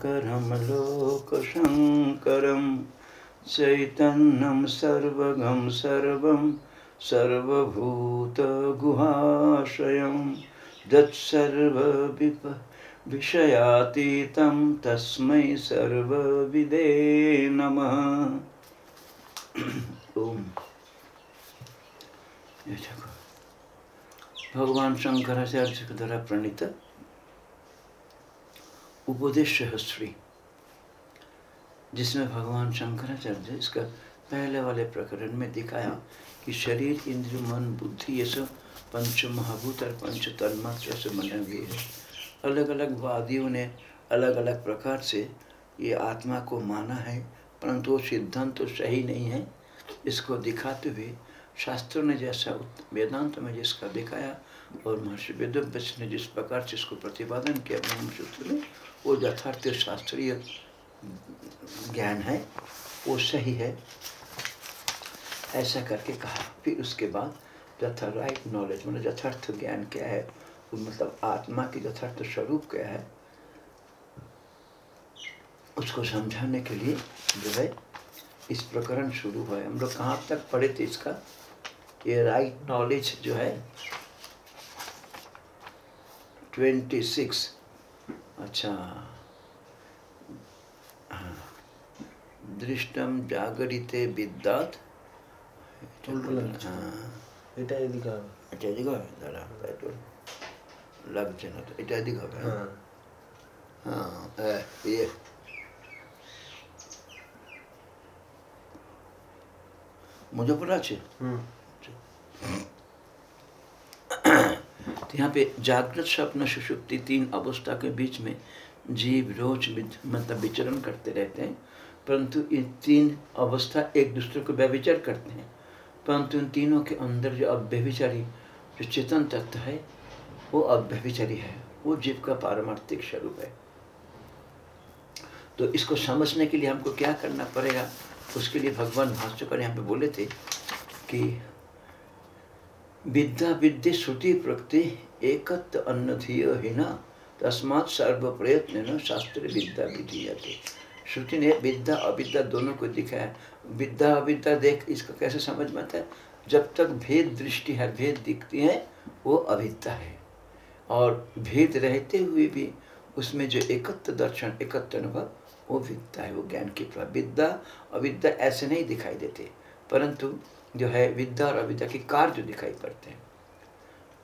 शङ्करं, लोकशङ्करं, चैतन्यं, सर्वगं, सर्वं, सर्वभूतगुहाशयं दत्सर्वविप विषयातीतं तस्मै सर्वविदे नमः। ओम। भगवान शंकराचार्य के द्वारा प्रणीत उपदेश सहस्त्री जिसमें भगवान शंकराचार्य इसका पहले वाले प्रकरण में दिखाया कि शरीर इंद्र मन, बुद्धि, ये सब पंच महाभूत और पंच तन्मात्र से बने हुए हैं। अलग अलग वादियों ने अलग अलग प्रकार से ये आत्मा को माना है, परंतु वो सिद्धांत तो सही नहीं है। इसको दिखाते हुए शास्त्रों ने जैसा वेदांत में जिसका दिखाया और महर्षि वेदव्यास ने जिस प्रकार से इसको प्रतिपादन किया ब्रह्मसूत्र में वो यथार्थ शास्त्रीय ज्ञान है, वो सही है। ऐसा करके कहा। फिर उसके बाद यथा राइट नॉलेज मतलब यथार्थ ज्ञान क्या है? मतलब आत्मा की यथार्थ स्वरूप क्या है? उसको समझाने के लिए जो है, इस प्रकरण शुरू हुआ है। हम लोग कहाँ तक पढ़े थे इसका? ये राइट नॉलेज जो है ट्वेंटी सिक्स अच्छा हाँ। दृष्टम जागरिते विद्यात এটা এদিকে হবে এটা এদিকে হবে দাঁড়া একটু লাগছে না তো এটা এদিকে হবে হ্যাঁ হ্যাঁ হ্যাঁ ইয়ে मुजफ्फर আছে হুম तो यहाँ पे जागृत स्वप्न सुषुप्ति तीन अवस्था के बीच में जीव रोज मतलब विचरण करते रहते हैं। परंतु ये तीन अवस्था एक दूसरे को व्यभिचार करते हैं। परंतु इन तीनों के अंदर जो अव्यभिचारी, जो चेतन तत्व है, वो अव्यभिचारी है। वो जीव का पारमार्थिक स्वरूप है। तो इसको समझने के लिए हमको क्या करना पड़ेगा, उसके लिए भगवान भाष्यकर यहाँ पे बोले थे कि विद्या, विद्य, श्रुति, प्रकृति, एकत्व, अन्नधीय है ना तस्मात सर्व प्रयत्न न शास्त्र विद्या विधीयते। श्रुति ने विद्या, अविद्या दोनों को दिखाया। विद्या, अविद्या देख, इसको कैसे समझ में आता है? जब तक भेद दृष्टि है, भेद दिखती है, वो अविद्या है। और भेद रहते हुए भी उसमें जो एकत्र दर्शन एकत्र अनुभव, वो विद्या है, वो ज्ञान की प्रभाव विद्या, अविद्या ऐसे नहीं दिखाई देते। परंतु जो है विद्या और अविद्या के कार्य दिखाई पड़ते हैं।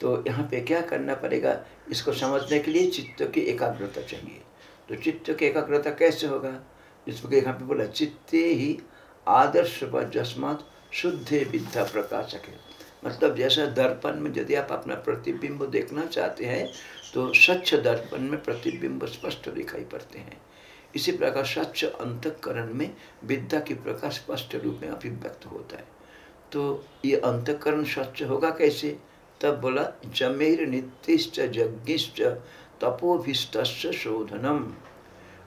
तो यहाँ पे क्या करना पड़ेगा? इसको समझने के लिए चित्त की एकाग्रता चाहिए। तो चित्त की एकाग्रता कैसे होगा? जिसको यहाँ पे बोला, चित्ते ही आदर्श व जस्मात शुद्धे विद्या प्रकाशक। है मतलब जैसा दर्पण में यदि आप अपना प्रतिबिंब देखना चाहते हैं तो स्वच्छ दर्पण में प्रतिबिंब स्पष्ट दिखाई पड़ते हैं। इसी प्रकार स्वच्छ अंतकरण में विद्या की प्रकाश स्पष्ट रूप में अभिव्यक्त होता है। तो ये अंतकरण स्वच्छ होगा कैसे? तब बोला, जमेर नित्यश्च यज्ञश्च तपोभिष्ट शोधनम।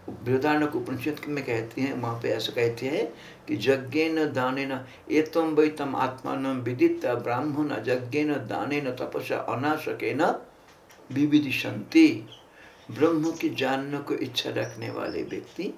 बृहदारण्यक उपनिषद में कहते हैं, वहाँ पे ऐसा कहते हैं कि यज्ञेन दानेन, एतम वैतम आत्मान विदित ब्राह्मण यज्ञेन दानेन तपसा अनाशकेन विविदिशंति ब्रह्म की जानने को इच्छा रखने वाले व्यक्ति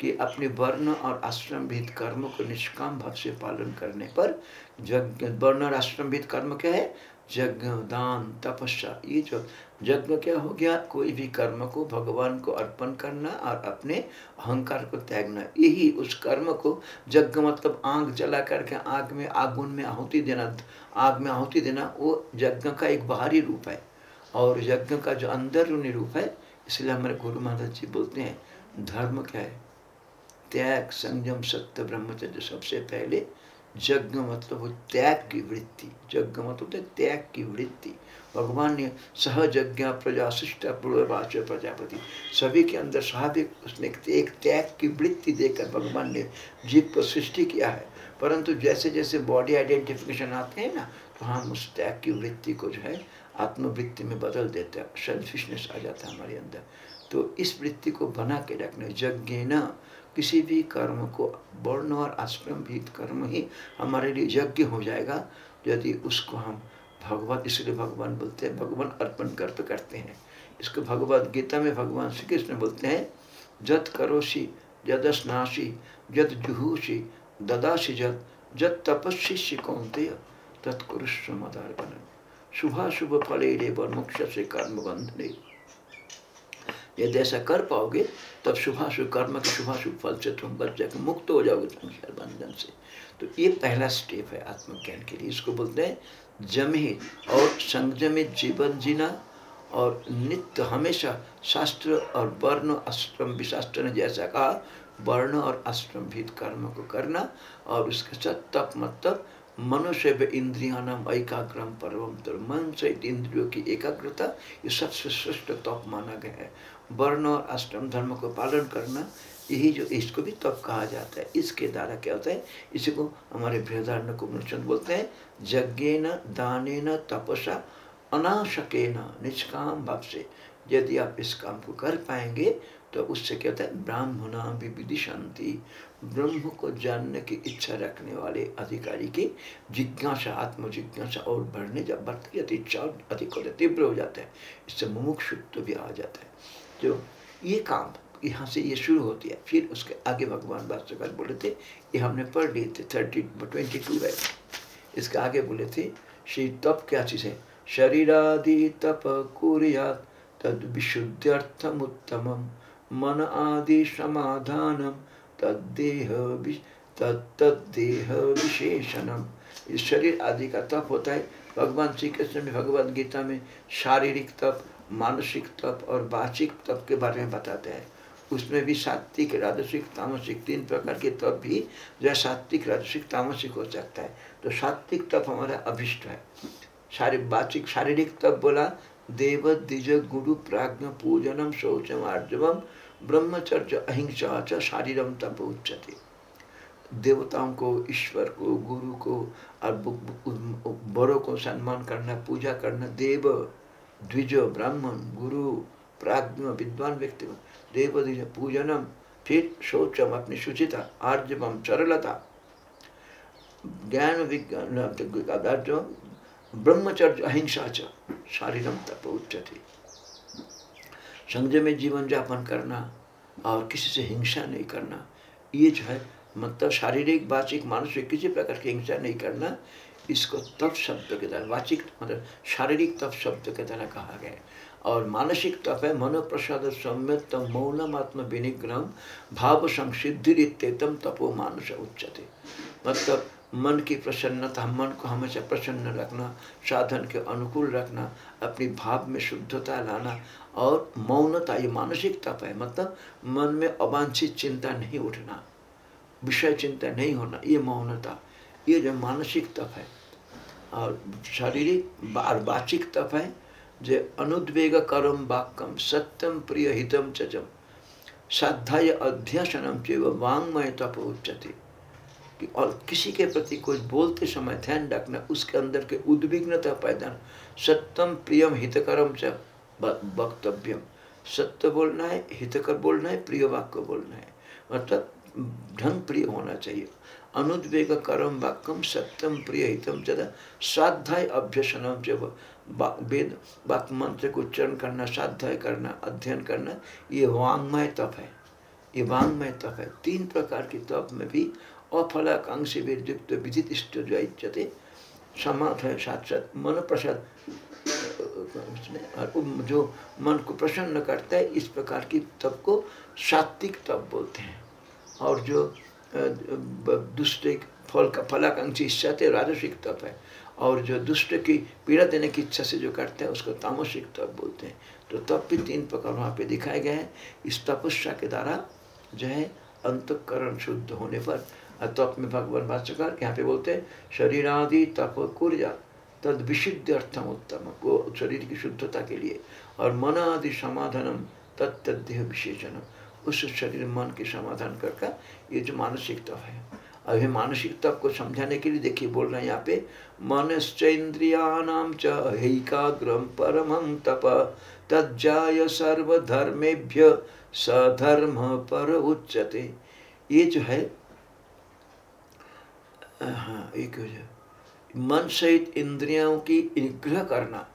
कि अपने वर्ण और आश्रम भीत कर्म को निष्काम भाव से पालन करने पर यज्ञ, वर्ण और आश्रम भीत कर्म क्या है? यज्ञ, दान, तपस्या, ये जो यज्ञ क्या हो गया? कोई भी कर्म को भगवान को अर्पण करना और अपने अहंकार को त्यागना, यही उस कर्म को यज्ञ मतलब आग जला करके आग में, आगुन में आहुति देना, आग में आहुति देना, वो यज्ञ का एक बाहरी रूप है। और यज्ञ का जो अंदरूनी रूप है, इसलिए हमारे गुरु महाराज जी बोलते हैं, धर्म क्या है? त्याग संयम सत्य ब्रह्मचर्य सबसे पहले यज्ञ मतलब वो त्याग की वृत्ति। यज्ञ मतलब त्याग की वृत्ति। भगवान ने सहयज्ञ प्रजाशिष्ट पूर्ववाच प्रजापति सभी के अंदर स्वाभाविक उसने एक त्याग की वृत्ति देकर भगवान ने जीव को सृष्टि किया है। परंतु जैसे जैसे बॉडी आइडेंटिफिकेशन आते हैं ना तो हम उस त्याग की वृत्ति को जो है आत्मवृत्ति में बदल देते हैं। सेल्फिशनेस आ जाता है हमारे अंदर। तो इस वृत्ति को बना के रखना यज्ञ न किसी भी कर्म को वर्ण और आश्रम भीत कर्म ही हमारे लिए यज्ञ हो जाएगा, यदि उसको हम भगवान, इसलिए भगवान बोलते हैं, भगवान अर्पण कर्त करते हैं। इसको भगवत गीता में भगवान श्री कृष्ण बोलते हैं, जत करोषि यदस्नासि जत जुहूषि ददासि जत जत तपस्वी कौंतेय तत्कुरुष्व मदार्पण शुभाशुभ फले रे मोक्ष से कर्म बंधने। यदि ऐसा कर पाओगे, तब शुभाशुभ कर्म के शुभाशुभ फल से तुम बच जाकर मुक्त हो जाओगे संसार बंधन से। तो ये पहला स्टेप है आत्मज्ञान के लिए। इसको बोलते हैं जमित और संयमित जीवन जीना और नित्य हमेशा शास्त्र और वर्ण आश्रम विशास्त्र ने जैसा कहा, वर्ण और आश्रम भीत कर्म को करना और उसके साथ तप मतलब मनुष्य व इंद्रिया नाम एकाग्रम, परम तर मन सहित इंद्रियों की एकाग्रता, ये सबसे श्रेष्ठ तप माना गया है। वर्ण और अष्टम धर्म को पालन करना यही जो इसको भी तप कहा जाता है। इसके द्वारा क्या होता है? इसी को हमारे बृहदारण्य को मनुष्य बोलते हैं यज्ञ न दाने न तपसा अनाशके न निष्काम भाव से यदि आप इस काम को कर पाएँगे तो उससे क्या होता है? ब्राह्मणा विधि शांति ब्रह्म को जानने की इच्छा रखने वाले अधिकारी की जिज्ञासा आत्म जिज्ञासा और बढ़ने जब बढ़ती जाती इच्छा अधिक है तीव्र हो जाता है। इससे मुमुक्षुत्व भी आ जाता है। जो ये काम यहाँ से ये शुरू होती है। फिर उसके आगे भगवान वास्तुकार बोले थे, ये हमने पढ़ लिए थे थर्टी ट्वेंटी टू है इसके आगे बोले थे, श्री तप क्या चीज़ है? शरीरादि तप कुरियात, तद विशुद्ध्यर्थम उत्तम मन आदि समाधानम तद्देह तत्देह विशेषणम। इस शरीर आदि का तप होता है। भगवान श्री कृष्ण में भगवद गीता में शारीरिक तप मानसिक तप और वाचिक तप के बारे में बताते हैं। उसमें भी सात्विक, राजसिक, तामसिक तीन प्रकार के तप भी जो है सात्विक, राजसिक, तामसिक हो सकता है। तो सात्विक तप हमारा अभिष्ट है। शारीरिक वाचिक, शारीरिक तप बोला, देव, द्विज, गुरु, प्राज्ञ, पूजनम, शौचम, आर्जवम, ब्रह्मचर्य, अहिंसा च, शारीरम तप उच्चते देवताओं को, ईश्वर को, गुरु को, और बड़ों को सम्मान करना, पूजा करना, देव द्विज ब्राह्मण गुरु प्राज्ञ विद्वान व्यक्ति देव पूजनम फिर शौचम अपनी शुचिता आर्जवम सरलता ज्ञान विज्ञान ब्रह्मचर्य अहिंसा च शारीरम तप उच्चते संजय में जीवन यापन करना और किसी से हिंसा नहीं करना। ये जो है मतलब शारीरिक वाचिक मानसिक किसी प्रकार की हिंसा नहीं करना इसको तप शब्द के द्वारा, वाचिक मतलब शारीरिक तप शब्द के द्वारा कहा गया और मानसिक तप है मनो प्रसाद मौनम आत्म विनिग्रह भाव संसिद्धि तपो मानस उच्चते मतलब मन की प्रसन्नता, मन को हमेशा प्रसन्न रखना, साधन के अनुकूल रखना, अपनी भाव में शुद्धता लाना और मौनता, ये मानसिक तप है। मतलब मन में अवांछित चिंता नहीं उठना, विषय चिंता नहीं होना, ये मौनता, ये जो मानसिक तप है। शारीरिक और वाचिक तप है, जे अनुद्वेग करम वाक्यम सत्यम प्रिय हितम चजम। साध्याय अध्यासनम चेव वांगमय तप उच्चते कि और किसी के प्रति कुछ बोलते समय ध्यान रखना, उसके अंदर के उद्विग्नता पैदा सत्यम प्रियम हितकरम च वक्तव्यम। सत्य बोलना है, हितकर बोलना है, प्रिय वाक्य बोलना है। मतलब ढंग प्रिय होना चाहिए। अनुद्वेग करम वाक्यम सत्यम प्रिय हितम चदा स्वाध्याय अभ्यसनम जब वेद वाक्य मंत्र को उच्चारण करना स्वाध्याय करना, अध्ययन करना, ये वांगमय तप है। ये वांगमय तप है। तीन प्रकार के तप में भी अफलाकांक्षी विद्युक्त विदित इष्टते समाध है साथ साथ मन प्रसाद और जो मन को प्रसन्न करता है, इस प्रकार की तप को सात्विक तप बोलते हैं। और जो दुष्ट फल का, फलाकांक्षी इच्छा थे राजसिक तप है। और जो दुष्ट की पीड़ा देने की इच्छा से जो करते हैं, उसको तामसिक तप बोलते हैं। तो तप भी तीन प्रकार वहाँ पे दिखाए गए हैं। इस तपस्या के द्वारा जो है, अंतकरण शुद्ध होने पर तप में भगवान भाष्यकार यहाँ पे बोलते हैं शरीर आदि तप कुर्या, तद विशुद्ध अर्थम उत्तम। वो शरीर की शुद्धता के लिए। और मन आदि समाधानम तत्देह विशेषणम। उस शरीर मन के समाधान कर ये जो मानसिक तप है। अभी मानसिक तप को समझाने के लिए देखिए, बोल रहे हैं यहाँ पे मनश्चेन्द्रियाणाम चैकाग्रम परम तप, तज्जाय सर्वधर्मेभ्य सधर्म पर उच्चते ये जो है हाँ एक मन सहित इंद्रियों की निग्रह करना,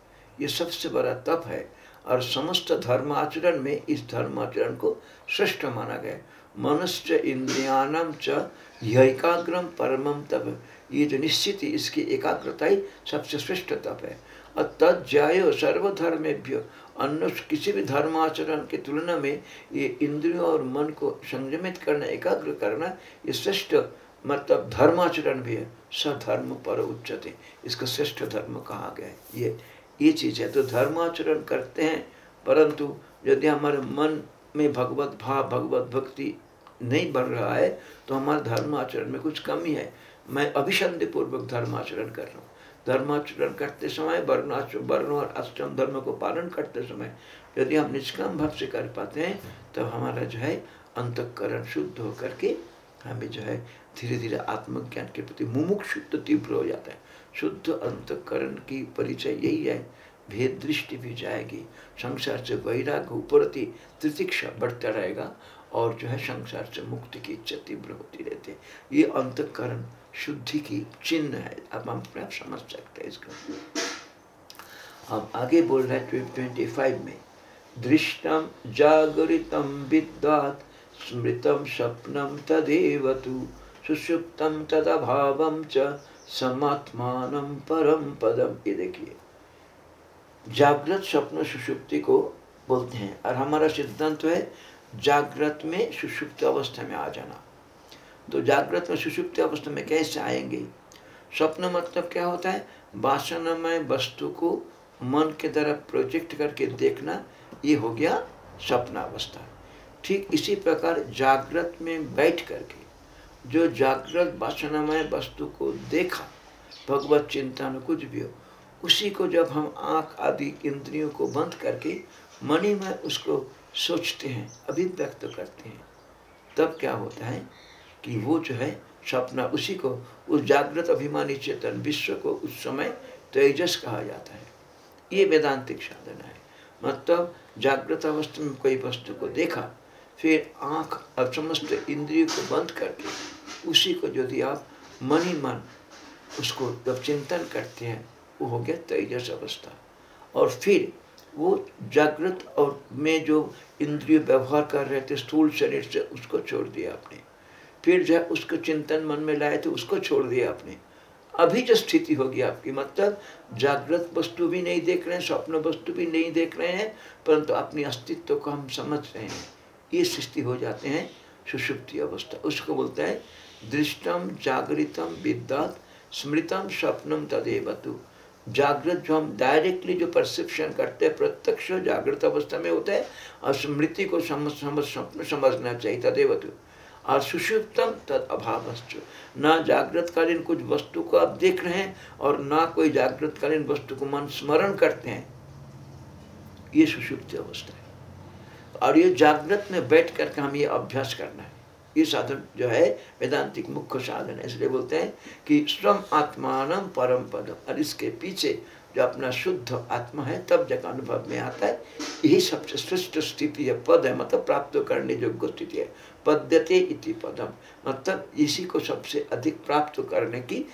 ये सबसे बड़ा तप है। और समस्त धर्माचरण में इस धर्माचरण को श्रेष्ठ माना गया। मनुष्य इंद्रियानम च एकाग्रम परमम तप। ये जो निश्चित ही, इसकी एकाग्रता ही सबसे श्रेष्ठ तप है। और तज्जायो सर्वधर्मेभ्य, अन्य किसी भी धर्माचरण की तुलना में ये इंद्रियों और मन को संयमित करना, एकाग्र करना, ये श्रेष्ठ मतलब धर्माचरण भी है। सधर्म पर उच्चते। इसको श्रेष्ठ धर्म कहा गया है। ये ये चीज़ है तो धर्माचरण करते हैं, परंतु यदि हमारे मन में भगवत भाव, भगवत भक्ति नहीं बढ़ रहा है तो हमारे धर्माचरण में कुछ कमी है। मैं अभिसंधि पूर्वक धर्माचरण कर रहा हूँ। धर्माचरण करते समय वर्ण वर्ण और अष्टम धर्म को पालन करते समय यदि हम निष्काम भाव से कर पाते हैं, तब तो हमारा जो है अंतकरण शुद्ध होकर के हमें जो है धीरे धीरे आत्मज्ञान के प्रति मुमुख शुद्ध तीव्र हो जाता है। शुद्ध अंतकरण की परिचय यही है। भेद दृष्टि भी जाएगी। संसार से वैराग्य उपरति तितिक्षा बढ़ता रहेगा और जो है संसार से मुक्ति की इच्छा तीव्र होती रहती है। ये अंतकरण शुद्धि की चिन्ह है। अब हम अपने आप समझ सकते हैं इसको। अब आगे बोल रहे हैं ट्वेंटी फाइव में। दृष्टम जागरितम विद्वात स्मृतम स्वप्नम तदेव तु सुषुप्तम तदभावम च समात्मान परम पदम। ये देखिए, जागृत स्वप्न सुषुप्ति को बोलते हैं और हमारा सिद्धांत तो है, जागृत में सुषुप्त अवस्था में आ जाना। तो जागृत में सुषुप्त अवस्था में कैसे आएँगे? स्वप्न मतलब क्या होता है? वासनामय वस्तु को मन के द्वारा प्रोजेक्ट करके देखना, ये हो गया स्वप्न अवस्था ठीक इसी प्रकार जागृत में बैठ करके जो जागृत वासनामय वस्तु को देखा, भगवत चिंता में कुछ भी हो, उसी को जब हम आँख आदि इंद्रियों को बंद करके मनी में उसको सोचते हैं, अभिव्यक्त करते हैं, तब क्या होता है कि वो जो है सपना उसी को, उस जागृत अभिमानी चेतन विश्व को उस समय तेजस कहा जाता है। ये वेदांतिक साधना है। मतलब जागृत अवस्था में कोई वस्तु को देखा, फिर आँख और समस्त इंद्रियों को बंद करके उसी को यदि आप मन ही मन उसको जब चिंतन करते हैं, वो हो गया तेजस अवस्था। और फिर वो जागृत और में जो इंद्रिय व्यवहार कर रहे थे, स्थूल शरीर से उसको छोड़ दिया आपने। फिर जो उसको चिंतन मन में लाए थे, उसको छोड़ दिया आपने। अभी जो स्थिति होगी आपकी मतलब जागृत वस्तु भी नहीं देख रहे हैं, स्वप्न वस्तु भी नहीं देख रहे हैं, परंतु अपने अस्तित्व को हम समझ रहे हैं। ये सृष्टि हो जाते हैं सुषुप्ति अवस्था। उसको बोलते हैं दृष्टम जागृतम विद्यात स्मृतम स्वप्नम तदेवतु। जागृत जो हम डायरेक्टली जो परसेप्शन करते हैं, प्रत्यक्ष जागृत अवस्था में होता है, और स्मृति को समझ समझ, स्वप्न समझना चाहिए तदेवतु। और सुषुप्तम तद अभाव ना जागृतकालीन कुछ वस्तु को आप देख रहे हैं, और ना कोई जागृतकालीन वस्तु को मन स्मरण करते हैं। ये सुषुप्त अवस्था है। और ये जागृत में बैठ करके हम ये अभ्यास करना है। ये साधन जो है वेदांतिक मुख्य साधन है। इसलिए बोलते हैं कि स्वम आत्मान परम पद और इसके पीछे जो अपना शुद्ध आत्मा है, तब जगह अनुभव में आता है। यही सबसे श्रेष्ठ स्थिति है पद है मतलब प्राप्त करने योग्य स्थिति है। पद्यते इति पदम। मतलब इसी को सबसे अधिक प्राप्त करने की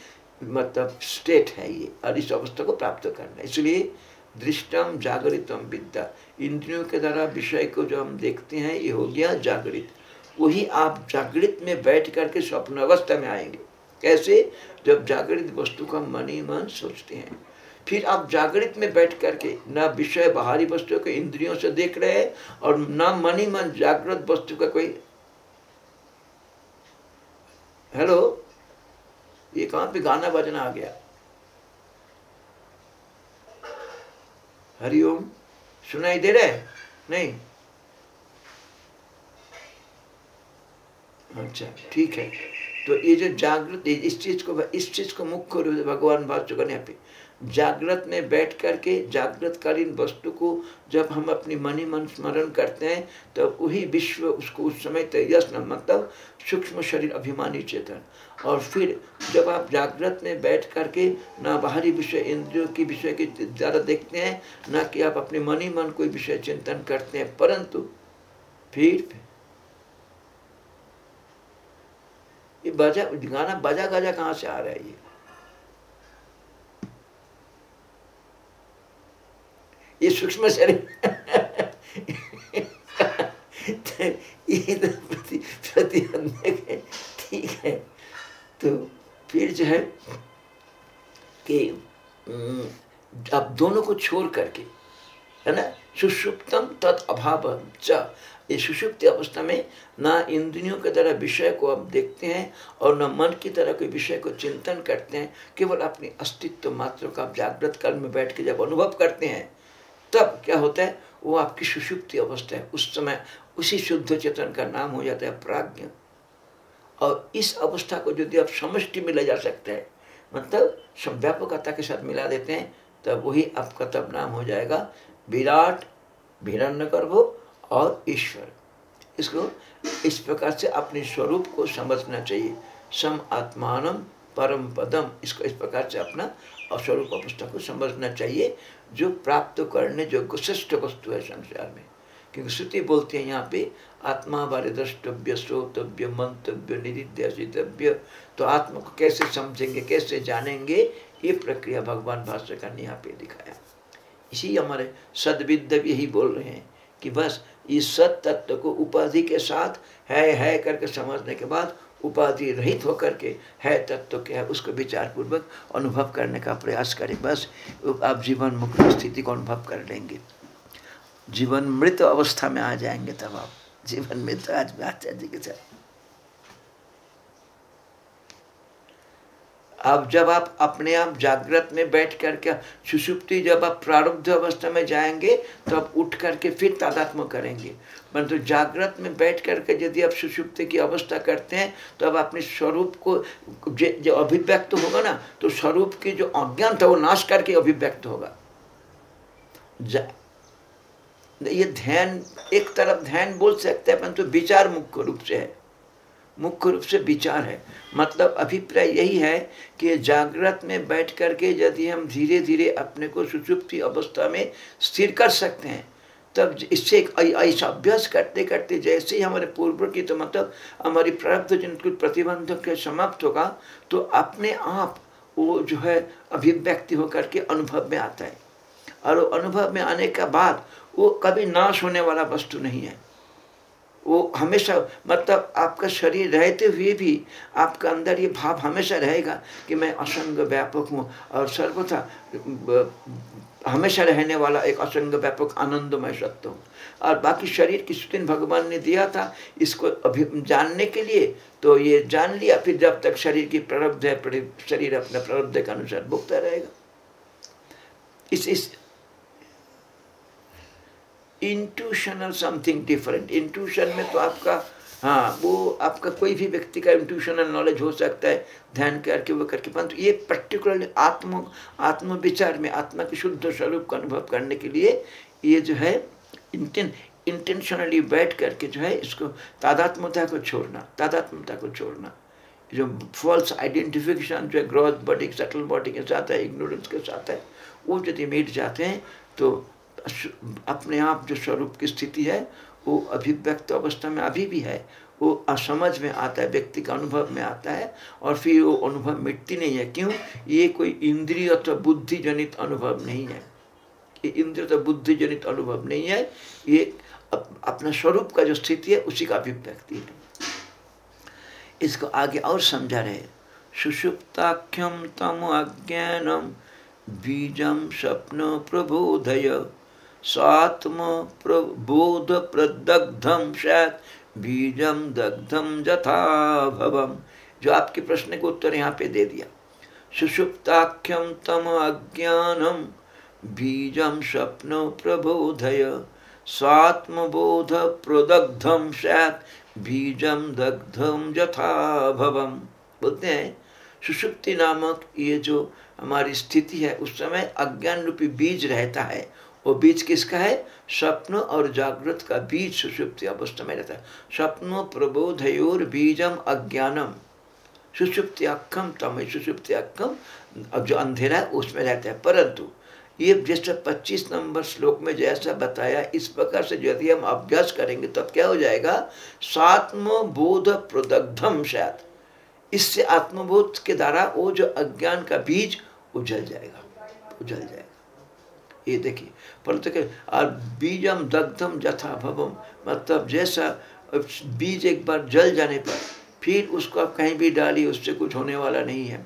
मतलब स्टेट है ये, और इस अवस्था को प्राप्त करना इसलिए दृष्टम जागृतम विद्या। इंद्रियों के द्वारा विषय को जो हम देखते हैं, ये हो गया जागृत वही आप जागृत में बैठ करके स्वप्न अवस्था में आएँगे। कैसे? जब जागृत वस्तु का मन ही मन सोचते हैं। फिर आप जागृत में बैठ करके न विषय बाहरी वस्तु को इंद्रियों से देख रहे हैं और न मन ही मन जागृत वस्तु का कोई हेलो? ये कहाँ पे गाना बजना आ गया? हरिओम, सुनाई दे रहे नहीं। अच्छा ठीक है। तो ये जो जागृत इस चीज़ को, इस चीज़ को मुख्य रूप से भगवान चुका यहाँ पे जागृत में बैठ करके जागृतकालीन वस्तु को जब हम अपनी मनी मन स्मरण करते हैं तो वही विश्व उसको उस समय तेजस मतलब सूक्ष्म शरीर अभिमानी चेतन। और फिर जब आप जागृत में बैठ करके ना बाहरी विषय, इंद्रियों की विषय की ज़्यादा देखते हैं, ना कि आप अपने मनी मन कोई विषय चिंतन करते हैं, परंतु फिर ये बजा, गाना बजा, गजा कहाँ से आ रहा है ये? ये सूक्ष्म शरीर। तो ठीक है। तो फिर जो है कि अब दोनों को छोड़ करके, है ना? सुषुप्तम तत् अभाव ये सुषुप्त अवस्था में ना इंद्रियों के द्वारा विषय को आप देखते हैं और न मन की तरह कोई विषय को चिंतन करते हैं, केवल अपने अस्तित्व मात्र का आप जागृत काल में बैठ के जब अनुभव करते हैं, तब क्या होता है? वो आपकी सुषुप्ति अवस्था है। उस समय उसी शुद्ध चेतन का नाम हो जाता है प्राज्ञ। और इस अवस्था को यदि आप समष्टि में ले जा सकते हैं मतलब व्यापकता के साथ मिला देते हैं, तब वही आपका तब नाम हो जाएगा विराट भिरण्य गर्भो और ईश्वर। इसको इस प्रकार से अपने स्वरूप को समझना चाहिए। सम आत्मान परम पदम। इसको इस प्रकार से अपना स्वरूप अवस्था को समझना चाहिए, जो प्राप्त करने जो श्रेष्ठ वस्तु है संसार में। क्योंकि श्रुति बोलती है यहाँ पे, आत्मा बारे द्रष्टव्य, श्रोतव्य, मंतव्य निधिध्यासितव्य तो आत्मा को कैसे समझेंगे, कैसे जानेंगे, ये प्रक्रिया भगवान भाष्यकर ने यहाँ पे दिखाया। इसी हमारे सदविद्य यही बोल रहे हैं कि बस इस सत तत्व को उपाधि के साथ है है करके समझने के बाद उपाधि रहित होकर के है तत्व क्या है, उसको विचार पूर्वक अनुभव करने का प्रयास करें। बस आप जीवन मुक्त स्थिति को अनुभव कर लेंगे। जीवन मृत अवस्था में आ जाएँगे तब आप। जीवन मृत आज बात आचार्य के साथ अब जब आप अपने आप जागृत में बैठ करके सुषुप्ति जब आप प्रारब्ध अवस्था में जाएँगे तो आप उठ करके फिर तादात्म करेंगे। परंतु तो जागृत में बैठ करके यदि आप सुषुप्ति की अवस्था करते हैं तो अब अपने स्वरूप को जो अभिव्यक्त होगा ना तो स्वरूप की जो अज्ञान था वो नाश करके अभिव्यक्त होगा। ये ध्यान, एक तरफ़ ध्यान बोल सकते हैं, परंतु तो विचार मुख्य रूप से है। मुख्य रूप से विचार है। मतलब अभिप्राय यही है कि जागृत में बैठ करके यदि हम धीरे धीरे अपने को सुषुप्ति अवस्था में स्थिर कर सकते हैं, तब इससे एक ऐसा अभ्यास करते करते जैसे ही हमारे पूर्व की तो मतलब हमारी प्रारब्ध जन प्रतिबंधक के समाप्त होगा तो अपने आप वो जो है अभिव्यक्ति होकर के अनुभव में आता है। और अनुभव में आने के बाद वो कभी नाश होने वाला वस्तु नहीं है। वो हमेशा मतलब आपका शरीर रहते हुए भी आपका अंदर ये भाव हमेशा रहेगा कि मैं असंग व्यापक हूँ। और सर्वथा हमेशा रहने वाला एक असंग व्यापक आनंदमय सत्य हूँ। और बाकी शरीर किस दिन भगवान ने दिया था, इसको अभी जानने के लिए तो ये जान लिया, फिर जब तक शरीर की प्रारब्ध है शरीर अपने प्रारब्ध के अनुसार भुगता रहेगा। इस इस इंट्यूशनल समथिंग डिफरेंट इंट्यूशन में तो आपका हाँ वो आपका कोई भी व्यक्ति का इंट्यूशनल नॉलेज हो सकता है, ध्यान करके वो करके, परंतु ये पर्टिकुलरली आत्म आत्म विचार में, आत्मा के शुद्ध स्वरूप का अनुभव करने के लिए ये जो है इंटेन इंटेंशनली बैठ करके जो है, इसको तादात्मता को छोड़ना तादात्मता को छोड़ना। जो फॉल्स आइडेंटिफिकेशन जो है ग्रोथ बॉडी सटल बॉडी के साथ है इग्नोरेंस के साथ है, वो यदि मिट जाते हैं तो अपने आप जो स्वरूप की स्थिति है, वो अभिव्यक्त अवस्था में अभी भी है। वो असमझ में आता है, व्यक्ति का अनुभव में आता है, और फिर वो अनुभव मिटती नहीं है। क्यों? ये कोई इंद्रिय अथवा बुद्धि जनित अनुभव नहीं है। ये इंद्रिय अथवा बुद्धि जनित अनुभव नहीं है। ये अपना स्वरूप का जो स्थिति है, उसी का अभिव्यक्ति है। इसको आगे और समझा रहे सुषुप्ताख्यम तम अज्ञानम बीजम स्वप्न प्रबोधय स्वात्म प्रबोध प्रदग्धम सैत बीजम दग्धम जथाभवम। जो आपके प्रश्न को उत्तर यहाँ पे दे दिया। सुषुप्ताख्यम तम अज्ञानम बीजम स्वप्न प्रबोधय। स्वात्मबोध प्रदग्धम सैत बीजम दग्धम जथा भवम बोलते हैं, सुषुप्ति नामक ये जो हमारी स्थिति है, उस समय अज्ञान रूपी बीज रहता है। वो बीज किसका है? स्वप्न और जागृत का बीज सुषुप्ति अवस्था में रहता है। स्वप्न प्रबोधयोर बीजम अज्ञानम। सुषुप्ति अक्षम तम सुषुप्ति अक्षम जो अंधेरा है, उसमें रहता है। परंतु ये जैसे 25 नंबर श्लोक में जैसा बताया, इस प्रकार से यदि हम अभ्यास करेंगे, तब क्या हो जाएगा? सात्म बोध प्रदग्धम शायद। इससे आत्मबोध के द्वारा वो जो अज्ञान का बीज उजल जाएगा उजल जाएगा। ये देखिए। परंतु के और बीजम दग्धम जथा भवम मतलब जैसा बीज एक बार जल जाने पर फिर उसको आप कहीं भी डालिए, उससे कुछ होने वाला नहीं है।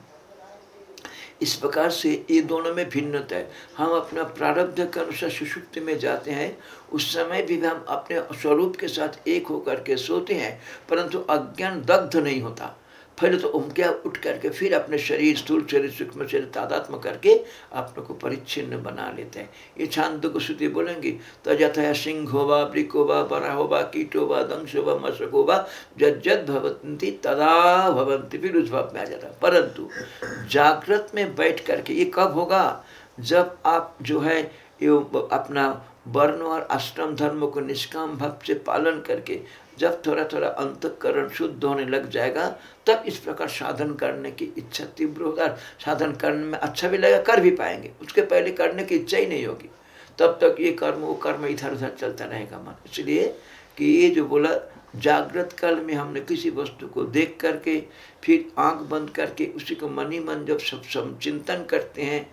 इस प्रकार से ये दोनों में भिन्नता है। हम अपना प्रारब्ध के अनुसार सुषुप्ति में जाते हैं। उस समय भी हम अपने स्वरूप के साथ एक होकर के सोते हैं, परंतु अज्ञान दग्ध नहीं होता। फिर तो उम क्या उठ करके फिर अपने शरीर, स्थूल शरीर, सूक्ष्म शरीर तादात्म करके अपने को परिच्छिन्न बना लेते हैं। ये छांद को श्रुति बोलेंगे तो जथा सिंह होवा ब्रिको वा बरा होवा, कीटो वा दंश वा मशक होवा जद जद भवंती तदा भवंती फिर उस भाव में आ जाता परंतु जागृत में बैठ करके ये कब होगा? जब आप जो है, ये अपना वर्ण और अष्टम धर्म को निष्काम भाव से पालन करके जब थोड़ा थोड़ा अंतकरण शुद्ध होने लग जाएगा, तब इस प्रकार साधन करने की इच्छा तीव्र होगा साधन करने में अच्छा भी लगेगा, कर भी पाएँगे। उसके पहले करने की इच्छा ही नहीं होगी। तब तक ये कर्म, वो कर्म इधर उधर चलता रहेगा मन। इसलिए कि ये जो बोला, जागृत काल में हमने किसी वस्तु को देख करके, फिर आँख बंद करके, उसी को मनी मन जब सब सब चिंतन करते हैं,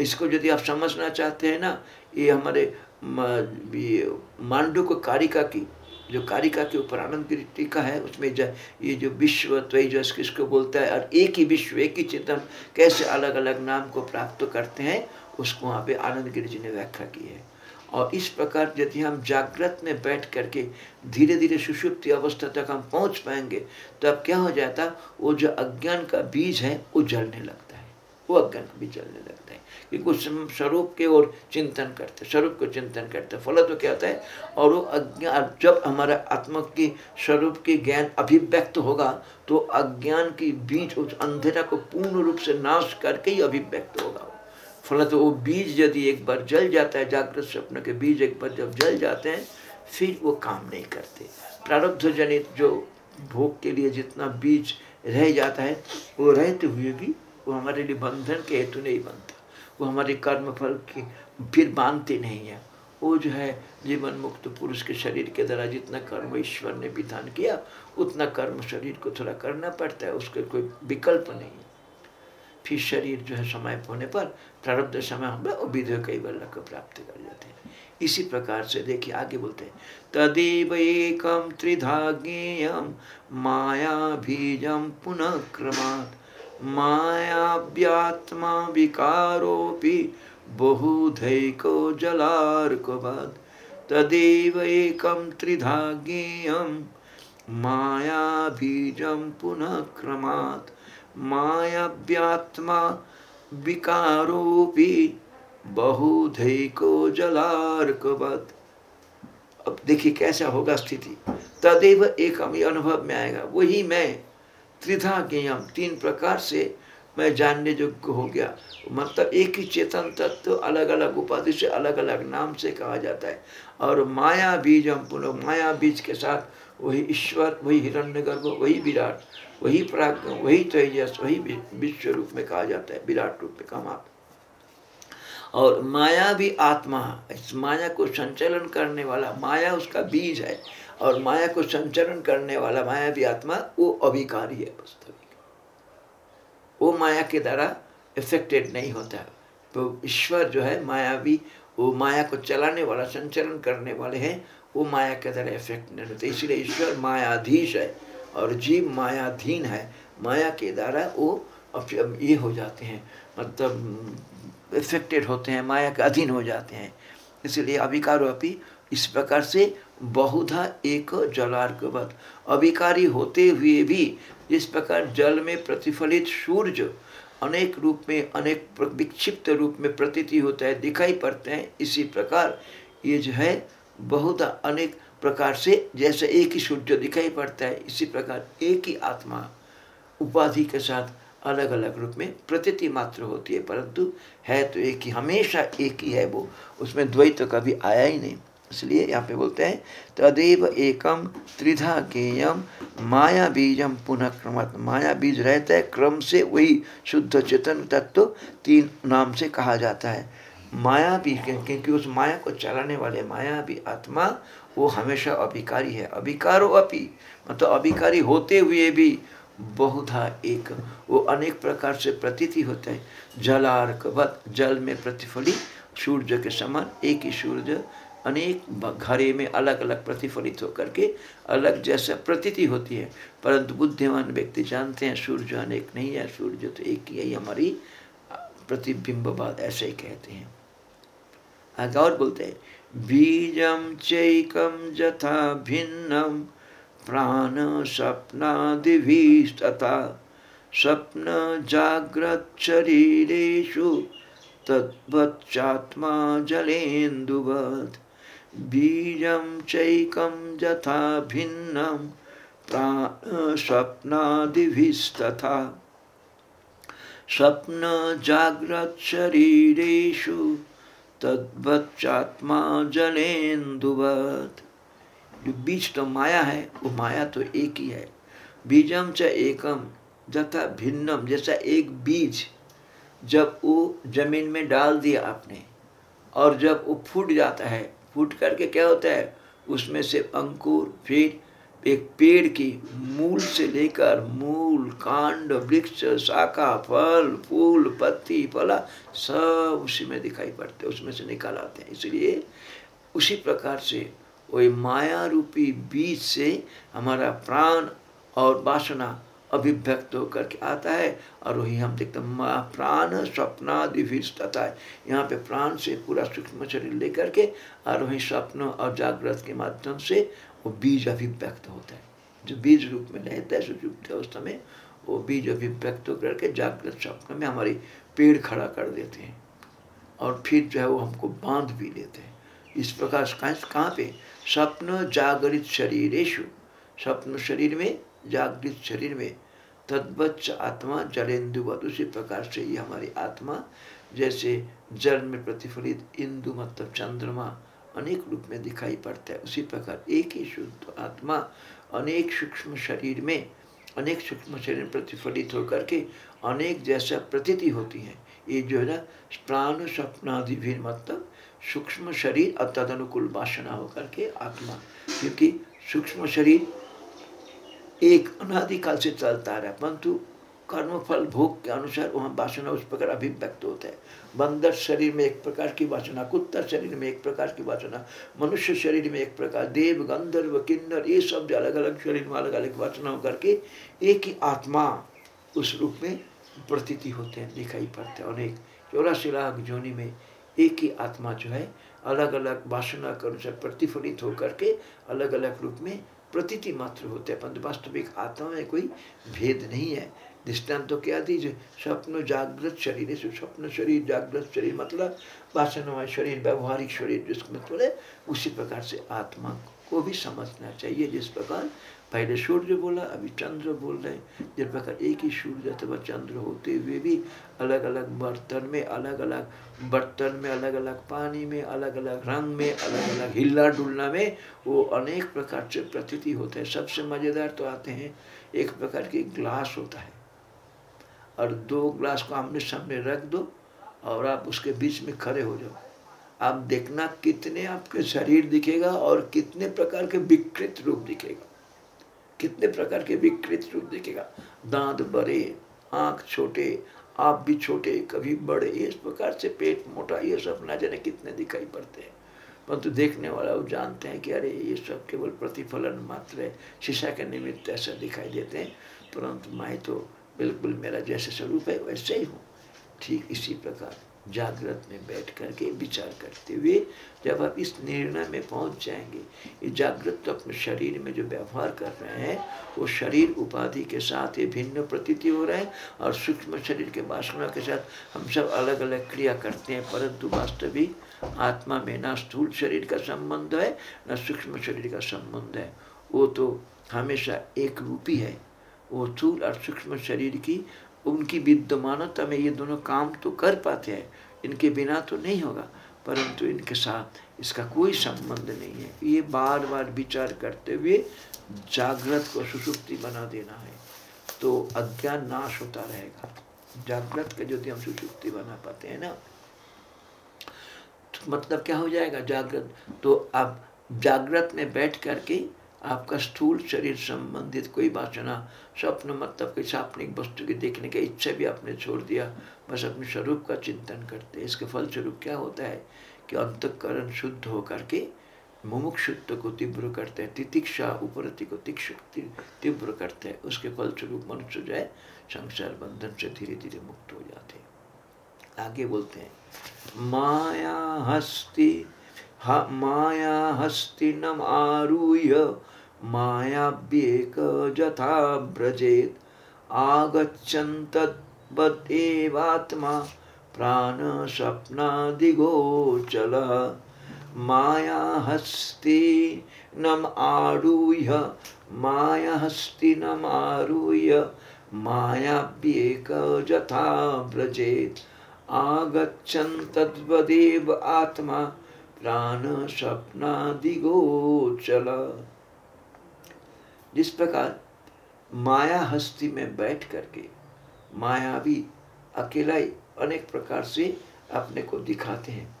इसको यदि आप समझना चाहते हैं ना, ये हमारे मांडू को कारिका की जो कारिका के ऊपर आनंद की टीका है, उसमें जो ये जो विश्व त्वजस किसको बोलता है, और एक ही विश्व, एक ही चिंतन, कैसे अलग अलग नाम को प्राप्त करते हैं, उसको वहाँ पे आनंद गिरी जी ने व्याख्या की है। और इस प्रकार यदि हम जागृत में बैठ करके धीरे धीरे सुषुप्ति अवस्था तक हम पहुँच पाएँगे, तब क्या हो जाता, वो जो अज्ञान का बीज है, वो जलने लगता। है वो अज्ञान का बीज जलने लगता है कि कुछ स्वरूप के ओर चिंतन करते स्वरूप को चिंतन करते फल तो क्या होता है? और वो अज्ञान जब हमारा आत्मा की स्वरूप की ज्ञान अभिव्यक्त होगा तो अज्ञान की बीज उस अंधेरा को पूर्ण रूप से नाश करके ही अभिव्यक्त होगा फल तो वो बीज यदि एक बार जल जाता है, जागृत स्वप्न के बीज एक बार जब जल जाते हैं, फिर वो काम नहीं करते। प्रारब्ध जनित जो भोग के लिए जितना बीज रह जाता है, वो रहते हुए भी वो हमारे लिए बंधन के हेतु नहीं बनता। वो हमारे कर्म फल की फिर बांधते नहीं है। वो जो है जीवन मुक्त पुरुष के शरीर के द्वारा जितना कर्म ईश्वर ने विधान किया, उतना कर्म शरीर को थोड़ा करना पड़ता है, उसके कोई विकल्प नहीं है। फिर शरीर जो है समय होने पर, प्रारब्ध समय हम विधेय कई बल्ल को प्राप्त कर जाते हैं। इसी प्रकार से देखिए, आगे बोलते हैं, तदेव एकम त्रिधा माया बीजम पुनः क्रमात् मायाव्यात्मा विकारोऽपि बहुधैको जलार्कवद् तदेव एकं त्रिधा ज्ञेयं मायाबीजं पुनः क्रमात् मायाव्यात्मा विकारोऽपि बहुधैको जलार्कवद् अब देखिए कैसा होगा स्थिति। तदेव एक अनुभव में आएगा। वही मैं त्रिधा ज्ञम तीन प्रकार से मैं जानने योग्य हो गया। मतलब एक ही चेतन तत्व अलग अलग उपाधि से अलग अलग नाम से कहा जाता है। और माया बीज हम पुनः माया बीज के साथ वही ईश्वर, वही हिरण्य गर्भ वही विराट, वही प्राग, वही तेजस, वही विश्व रूप में कहा जाता है, विराट रूप में कहा और माया भी आत्मा इस माया को संचलन करने वाला माया उसका बीज है। और माया को संचरण करने वाला माया भी आत्मा, वो अभिकारी है वास्तविक वो माया के द्वारा इफेक्टेड नहीं होता। है तो ईश्वर जो है मायावी वो माया को चलाने वाला, संचरण करने वाले हैं, वो माया के द्वारा इफ़ेक्ट नहीं होते। इसलिए ईश्वर मायाधीश है और जीव मायाधीन है। माया के द्वारा वो ये हो जाते हैं मतलब इफेक्टेड होते हैं, माया के अधीन हो जाते हैं। इसलिए अभिकारो अपनी इस प्रकार से बहुधा एक जलार्कवत अभिकारी होते हुए भी जिस प्रकार जल में प्रतिफलित सूर्य अनेक रूप में, अनेक विक्षिप्त रूप में प्रतीति होता है, दिखाई पड़ते हैं। इसी प्रकार ये जो है बहुत अनेक प्रकार से जैसे एक ही सूर्य दिखाई पड़ता है, इसी प्रकार एक ही आत्मा उपाधि के साथ अलग अलग रूप में प्रतीति मात्र होती है। परंतु है तो एक ही, हमेशा एक ही है वो, उसमें द्वैत तो कभी आया ही नहीं। इसलिए यहाँ पे बोलते हैं, तदेव एकम त्रिधा गेयम माया बीजम पुनः क्रमत माया बीज रहता है, क्रम से वही शुद्ध चेतन तत्व तीन नाम से कहा जाता है। माया भी क्योंकि उस माया को चलाने वाले माया भी आत्मा, वो हमेशा अभिकारी है। अभिकारो अपी मतलब अभिकारी होते हुए भी बहुधा एक। वो अनेक प्रकार से प्रतीति होता है। जलार्कवत, जल में प्रतिफलित सूर्य के समान एक ही सूर्य अनेक घरे में अलग अलग प्रतिफलित होकर के अलग जैसा प्रतीति होती है। परंतु बुद्धिमान व्यक्ति जानते हैं, सूर्य अनेक नहीं है, सूर्य तो एक ही है हमारी प्रतिबिंबवाद ऐसे ही कहते हैं। आगे और बोलते हैं बीजम चैकम जथा भिन्नम प्राण तथा स्वप्न जागृत शरीरेषु तद्वच्चात्मा जलेन्दुवत् बीजं चैकं यथा भिन्नं स्वप्नादिभिस्तथा। स्वप्नजाग्रत्शरीरेषु तद्वच्चात्मा जलेन्दुवत् जो बीज तो माया है, वो माया तो एक ही है। बीजम च एकम जथा भिन्नम जैसा एक बीज जब वो ज़मीन में डाल दिया आपने, और जब वो फूट जाता है फूट करके क्या होता है? उसमें से अंकुर, फिर एक पेड़ की मूल से लेकर मूल, कांड, वृक्ष, शाखा, फल, फूल, पत्ती, फला, सब उसी में दिखाई पड़ते हैं, उसमें से निकाल आते हैं। इसलिए उसी प्रकार से वही माया रूपी बीज से हमारा प्राण और वासना अभिव्यक्त होकर के आता है और वही हम देखते हैं प्राण स्वप्नादिभिष्टता है। यहाँ पे प्राण से पूरा सूक्ष्म शरीर लेकर के और वही स्वप्न और जागृत के माध्यम से वो बीज अभिव्यक्त होता है। जो बीज रूप में रहता है सुषुप्त अवस्था में, वो बीज अभिव्यक्त होकर के जागृत स्वप्न में हमारी पेड़ खड़ा कर देते हैं और फिर जो है वो हमको बाँध भी लेते हैं। इस प्रकार कहाँ पे? स्वप्न जागृत शरीरेशु। स्वप्न शरीर में, जागृत शरीर में तद्वच आत्मा जलेंदुवत उसी प्रकार से ये हमारी आत्मा, जैसे जल में प्रतिफलित इंदु मतलब चंद्रमा अनेक रूप में दिखाई पड़ता है। उसी प्रकार एक ही शुद्ध आत्मा अनेक सूक्ष्म शरीर में, अनेक सूक्ष्म शरीर में प्रतिफलित होकर के अनेक जैसा प्रतीति होती है। ये जो है ना, प्राण स्वप्नादि भी मतलब सूक्ष्म शरीर और तदनुकूल वासना होकर के आत्मा। क्योंकि सूक्ष्म शरीर एक अनादिकाल से चलता आ रहा है परंतु कर्मफल भोग के अनुसार वहाँ वासना उस प्रकार अभिव्यक्त होता है। बंदर शरीर में एक प्रकार की वासना, कुत्ता शरीर में एक प्रकार की वासना, मनुष्य शरीर में एक प्रकार, देव, गंधर्व, किन्नर, ये सब जो अलग अलग शरीर में अलग अलग वासना होकर के एक ही आत्मा उस रूप में प्रतीति होते हैं, दिखाई पड़ते हैं। अनेक चौरासी लाख जोनी में एक ही आत्मा जो है अलग अलग वासना के अनुसार प्रतिफलित होकर के अलग अलग रूप में प्रतीति मात्र होते हैं, परंतु वास्तविक आत्मा में कोई भेद नहीं है। दृष्टांत तो क्या दीजिए, स्वप्न जागृत शरीर स्वप्न शरीर, जागृत शरीर मतलब वासनमय शरीर, व्यवहारिक शरीर जिसको मतलब उसी प्रकार से आत्मा को भी समझना चाहिए, जिस प्रकार पहले सूर्य बोला, अभी चंद्र बोल रहे जिस प्रकार एक ही सूर्य अथवा चंद्र होते हुए भी अलग अलग बर्तन में अलग अलग बर्तन में अलग अलग पानी में अलग अलग रंग में अलग अलग हिलना डुलना में वो अनेक प्रकार से प्रतीति होते हैं। सबसे मज़ेदार तो आते हैं, एक प्रकार की ग्लास होता है। और दो ग्लास को आमने सामने रख दो और आप उसके बीच में खड़े हो जाओ। आप देखना कितने आपके शरीर दिखेगा और कितने प्रकार के विकृत रूप दिखेगा। कितने प्रकार के विकृत रूप देखेगा। दांत बड़े, आँख छोटे, आप भी छोटे, कभी बड़े, इस प्रकार से पेट मोटा, ये सब ना जाने कितने दिखाई पड़ते हैं। परंतु देखने वाला वो जानते हैं कि अरे, ये सब केवल प्रतिफलन मात्र है, शीशा के निमित्त ऐसा दिखाई देते हैं। परंतु मैं तो बिल्कुल मेरा जैसे स्वरूप है, वैसे ही हूँ। ठीक इसी प्रकार। जागृत में बैठ करके विचार करते हुए जब आप इस निर्णय में पहुँच जाएँगे, ये जागृत तो अपने शरीर में जो व्यवहार कर रहे हैं, वो शरीर उपाधि के साथ ये भिन्न प्रतीति हो रहे हैं और सूक्ष्म शरीर के वासना के साथ हम सब अलग अलग क्रिया करते हैं, परंतु वास्तविक आत्मा में ना स्थूल शरीर का संबंध है, न सूक्ष्म शरीर का संबंध है। वो तो हमेशा एक रूपी है। वो स्थूल और सूक्ष्म शरीर की उनकी विद्यमानता में ये दोनों काम तो कर पाते हैं। इनके बिना तो नहीं होगा, परंतु इनके साथ इसका कोई संबंध नहीं है। ये बार बार विचार करते हुए जागृत को सुसुप्ति बना देना है। तो अज्ञान नाश होता रहेगा। जागृत के यदि हम सुसुप्ति बना पाते हैं ना तो मतलब क्या हो जाएगा जागृत? तो आप जागृत में बैठ करके आपका स्थूल शरीर संबंधित कोई वासना स्वप्न मतलब कोई सापनिक वस्तु की देखने की इच्छा भी आपने छोड़ दिया। बस अपने स्वरूप का चिंतन करते इसके फलस्वरूप क्या होता है कि अंतकरण शुद्ध होकर के मुमुक्षुत्व को तीव्र करते हैं तितिक्षा उपरति को तीव्र करते हैं। उसके फलस्वरूप मनुष्य जो है संसार बंधन से धीरे धीरे मुक्त हो जाते हैं। आगे बोलते हैं माया हस्ती हा, माया हस्ति नम आरूह्य मायाव्येक जथा व्रजेत आगच्छन् तद्वदेवात्मा प्राण स्वप्नादिगोचल माया हस्ति नम आरूह्य माया हस्ति नम आरूह्य मायाव्येक जथा व्रजेत आगच्छन् तद्वदेव आत्मा प्राण स्वप्नादिगोचल जिस प्रकार माया हस्ती में बैठ करके मायावी अकेला ही अनेक प्रकार से अपने को दिखाते हैं।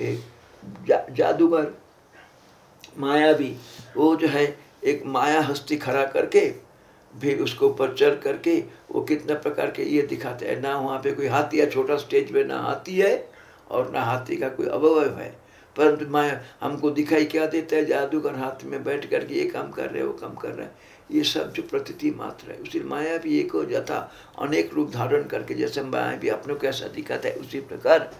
एक जा, जादूगर मायावी वो जो है एक माया हस्ती खड़ा करके फिर उसको ऊपर चढ़ करके वो कितने प्रकार के ये दिखाते हैं। ना वहाँ पे कोई हाथी है छोटा स्टेज पे ना हाथी है और ना हाथी का कोई अवयव है। परंतु माया हमको दिखाई क्या देता है? जादूगर हाथ में बैठ करके ये काम कर रहे हैं वो काम कर रहे हैं। ये सब जो प्रतीति मात्र है, उसी माया भी एक हो जाता, अनेक रूप धारण करके, जैसे माया भी अपनों को ऐसा दिखाता है, उसी प्रकार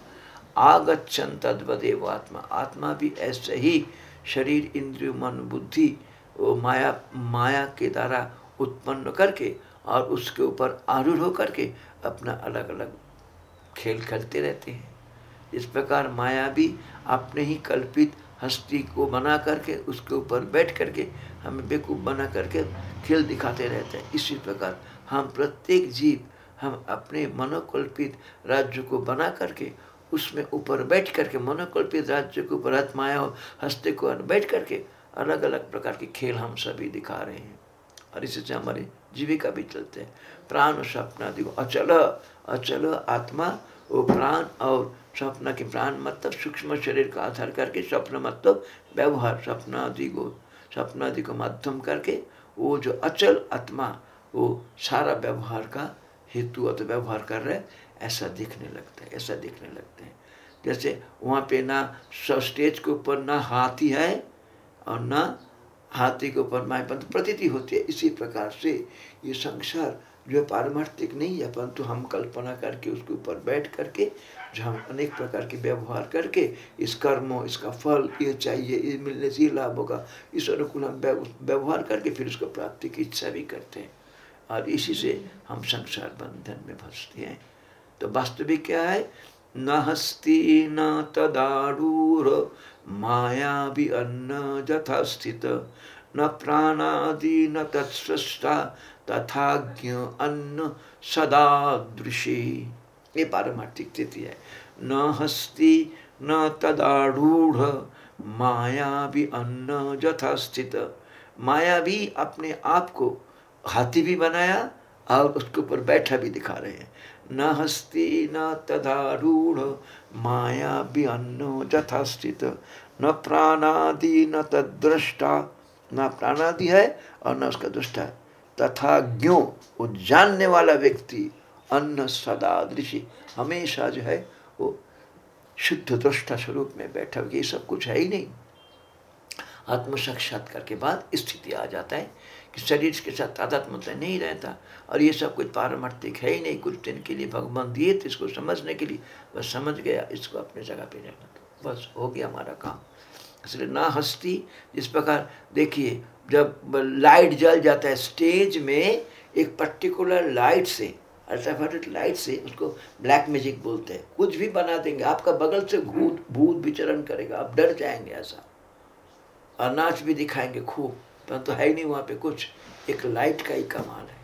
आगच्छन तद्वदेव आत्मा। आत्मा भी ऐसे ही शरीर, इंद्रिय, मन, बुद्धि, वो माया माया के द्वारा उत्पन्न करके और उसके ऊपर आरूढ़ होकर के अपना अलग अलग खेल खेलते रहते हैं। इस प्रकार माया भी अपने ही कल्पित हस्ती को बना करके, उसके ऊपर बैठ करके हमें बेकूफ बना करके खेल दिखाते रहते हैं। इसी प्रकार हम प्रत्येक जीव, हम अपने मनोकल्पित राज्य को बना करके, उसमें ऊपर बैठ करके, मनोकल्पित राज्य के ऊपर माया हस्ते को बैठ करके अलग अलग प्रकार के खेल हम सभी दिखा रहे हैं। और इसी से हमारी जीविका भी चलते हैं। प्राण स्वप्न आदि अचल अचल आत्मा वो प्राण और स्वप्न के प्राण मतलब सूक्ष्म शरीर का आधार करके स्वप्न मतलब व्यवहार स्वप्न आदि को स्वप्न आदि को माध्यम करके वो जो अचल आत्मा, वो सारा व्यवहार का हेतु अत व्यवहार कर रहे ऐसा दिखने लगता है, ऐसा दिखने लगते हैं। जैसे वहाँ पे ना स्टेज के ऊपर ना हाथी है और ना हाथी के ऊपर परंतु प्रतीति होती है, इसी प्रकार से ये संसार जो पारमार्थिक नहीं है, परंतु हम कल्पना करके उसके ऊपर बैठ करके जो हम अनेक प्रकार के व्यवहार करके, इस कर्म, इसका फल, ये चाहिए, ये मिलने से लाभ होगा, इस अनुकूल हम व्यवहार करके फिर उसको प्राप्ति की इच्छा भी करते हैं। और इसी से हम संसार बंधन में फंसते हैं। तो वास्तविक क्या है? न हस्ती न तदारूर माया भी अन्न जथा स्थित, न प्राणादि न तत्सृष्टा तथाज्ञ अन्न सदा दृशी ये पारमार्थिक स्थिति है। न हस्ती, न तदारूढ़, माया भी अन्न जथा स्थित माया भी अपने आप को हाथी भी बनाया और उसके ऊपर बैठा भी दिखा रहे हैं। न हस्ती, न तदारूढ़, माया भी अन्न जथा स्थित न प्राणादि, न तद्रष्टा न प्राणादि है और न उसका दृष्टा है। तथा ज्ञो, वो जानने वाला व्यक्ति, अन्न सदा दृषि हमेशा जो है, वो शुद्ध दृष्टा स्वरूप में बैठा ये सब कुछ है ही नहीं। आत्म साक्षात्कार के बाद स्थिति आ जाता है कि शरीर के साथ तादात्म तो नहीं रहता और ये सब कुछ पारमार्थिक है ही नहीं, कुछ दिन के लिए भगवान दिए थे इसको समझने के लिए, बस समझ गया, इसको अपने जगह पे रहना बस हो गया हमारा काम। इसलिए ना हस्ती जिस प्रकार देखिए जब लाइट जल जाता है, स्टेज में एक पर्टिकुलर लाइट से अल्ट्रावायलेट लाइट से उसको ब्लैक मैजिक बोलते हैं। कुछ भी बना देंगे, आपका बगल से भूत भूत विचरण करेगा, आप डर जाएँगे ऐसा। और नाच भी दिखाएँगे खूब, परंतु तो है ही नहीं वहाँ पे कुछ। एक लाइट का ही कमाल है।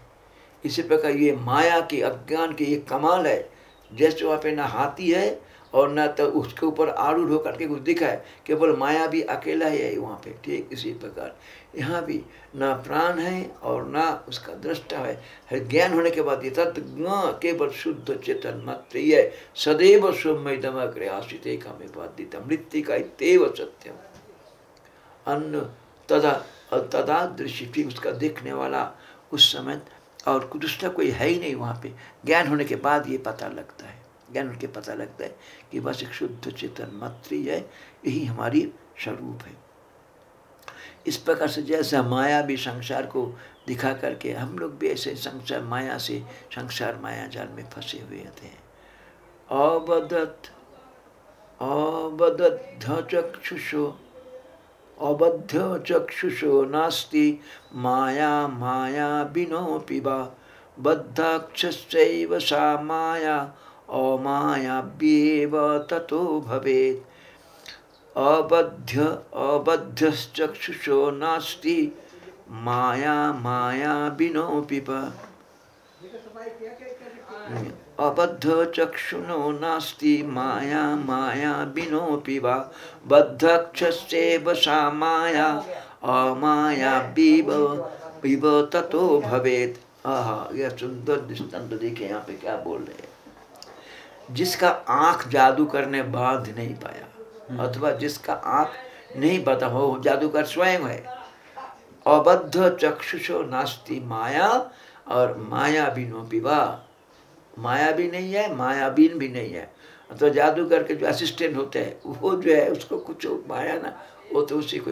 इसी प्रकार ये माया की, अज्ञान की एक कमाल है। जैसे वहाँ पे ना हाथी है और ना तो उसके ऊपर आरूढ़ होकर के कुछ दिखा है। केवल माया भी अकेला ही है वहाँ पे, ठीक इसी प्रकार। यहाँ भी ना प्राण है और ना उसका दृष्टा है, है ज्ञान होने के बाद ये तत्व केवल शुद्ध चेतन मात्र ही है। सदैव सोमय दमग्रे आश्रित बात मृत्यु का तेव सत्यम। अन्न तथा और तदादृश्य फिर उसका देखने वाला उस समय और दूसरा कोई है ही नहीं वहाँ पे। ज्ञान होने के बाद ये पता लगता है। ज्ञान होने के पता लगता है कि बस एक शुद्ध चेतन मात्र है यही हमारी स्वरूप है। इस प्रकार से जैसा माया भी संसार को दिखा करके हम लोग भी ऐसे संसार, माया से संसार माया जाल में फंसे हुए थे अबदत अबदध चक्षुषो अबद्ध चक्षुषो नास्ति, माया माया विनोऽपि वा बद्धाक्षश्चैव सा माया, अमायाव्येव ततो भवेत्। अबध्य अबद्धश्चक्षुषो नास्ति। माया माया विनोऽपि वा अबद्ध चक्षुनो नास्ति। माया माया विनोऽपि वा बद्धक्षस्येव सा माया। अमाया विव विव ततो भवेत्। आहा, यह सुंदर दृष्टांत देखिए यहाँ पे क्या बोल रहे हैं। जिसका आँख जादू करने बाँध नहीं पाया। अथवा जिसका आँख नहीं बता हो जादूगर स्वयं है। अबद्ध चक्षुषो नास्ति माया और माया बिनो पिवा माया भी नहीं है, मायाबीन भी नहीं है। तो जादूगर के जो असिस्टेंट होते हैं, वो जो है, उसको कुछ माया ना वो तो उसी को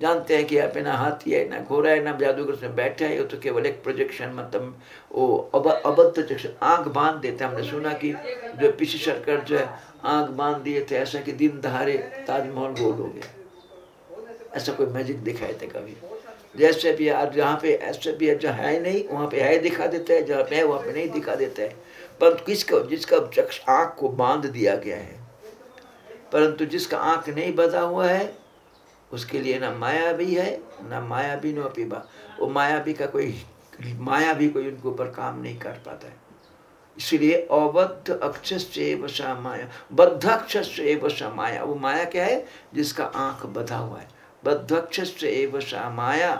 जानते हैं कि यहाँ पे ना हाथी है, ना घोड़ा है, ना जादूगर में बैठे है वो तो केवल एक प्रोजेक्शन मतलब वो अब, अबद्ध आँख बाँध देते हैं। हमने सुना कि जो पीछे सरकार जो है आँख बाँध दिए थे, ऐसा कि दिन दहाड़े ताजमहल गोल हो गया। ऐसा कोई मैजिक दिखाए थे कभी। जैसे भी आज जहाँ पे, ऐसे भी है जहाँ है नहीं, वहाँ पे है दिखा देते हैं, जहाँ पे है वहाँ पे नहीं दिखा देते हैं। परंतु किसको, जिसका आँख को बाँध दिया गया है? परंतु जिसका आँख नहीं बधा हुआ है, उसके लिए ना माया भी है, ना माया भी नो पीबा वो माया भी का कोई माया भी कोई उनके ऊपर काम नहीं कर पाता है। इसलिए अबद्ध अक्षर माया बद्ध अक्षर माया वो माया क्या है? जिसका आँख बधा हुआ है। बद्ध अक्षर माया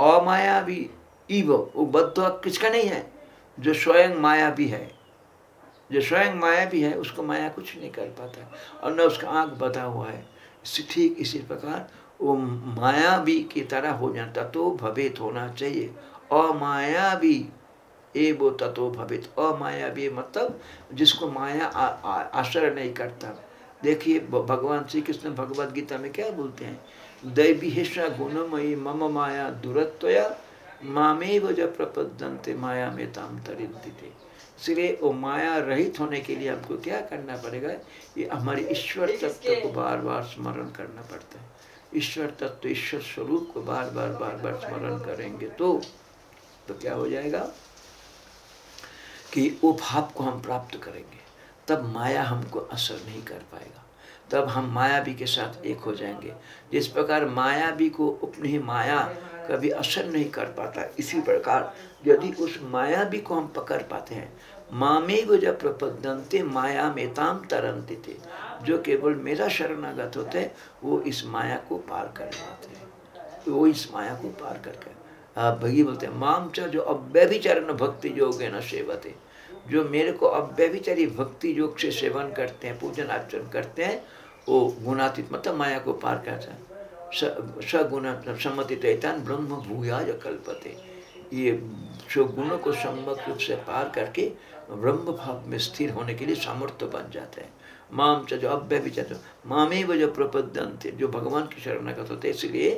अमाया भी इव वो बद्ध किसका नहीं है? जो स्वयं माया भी है। जो स्वयं माया भी है, उसको माया कुछ नहीं कर पाता। और न उसका आँख बधा हुआ है। ठीक इसी प्रकार वो माया भी की तरह हो जाता तो भवेत होना चाहिए। अमाया भी ए वो तत्व भवित। अमाया भी मतलब जिसको माया आश्रय नहीं करता। देखिए भगवान श्री कृष्ण भगवद गीता में क्या बोलते हैं? दैवी हिस्सा गुणमयी मम माया दूरत्वया मामे वो जब प्रपदंते माया में ताम तरिंती इसलिए वो माया रहित होने के लिए हमको क्या करना पड़ेगा? ये हमारे ईश्वर तत्व को बार बार स्मरण करना पड़ता है। ईश्वर तत्व ईश्वर स्वरूप को बार बार बार बार स्मरण करेंगे तो तो क्या हो जाएगा? कि वो भाव को हम प्राप्त करेंगे, तब माया हमको असर नहीं कर पाएगा। तब हम मायावी के साथ एक हो जाएँगे। जिस प्रकार मायावी को अपनी माया कभी असर नहीं कर पाता, इसी प्रकार यदि उस मायावी को हम पकड़ पाते हैं, मामे वो जब प्रपदंते माया में ताम तरंते थे, जो केवल मेरा शरणागत होते, वो इस माया को पार कर पाते हैं। वो इस माया को पार करके आप भगी बोलते हैं माम च जो अव्यभिचरण भक्ति योग है न सेवते। जो मेरे को अव्यभिचारी भक्ति योग से सेवन करते हैं, पूजन अर्चन करते हैं, वो गुणातीत मतलब माया को पार करता है। सगुण सम्मति तैतान ब्रह्म भूयाज कल्पते। ये गुणों को सम्मत रूप से पार करके ब्रह्म भाव में स्थिर होने के लिए सामर्थ्य बन जाते हैं। माम च जो अव्य विचार मामे वो जो प्रपद्यंत जो भगवान की शरणागत होते इसलिए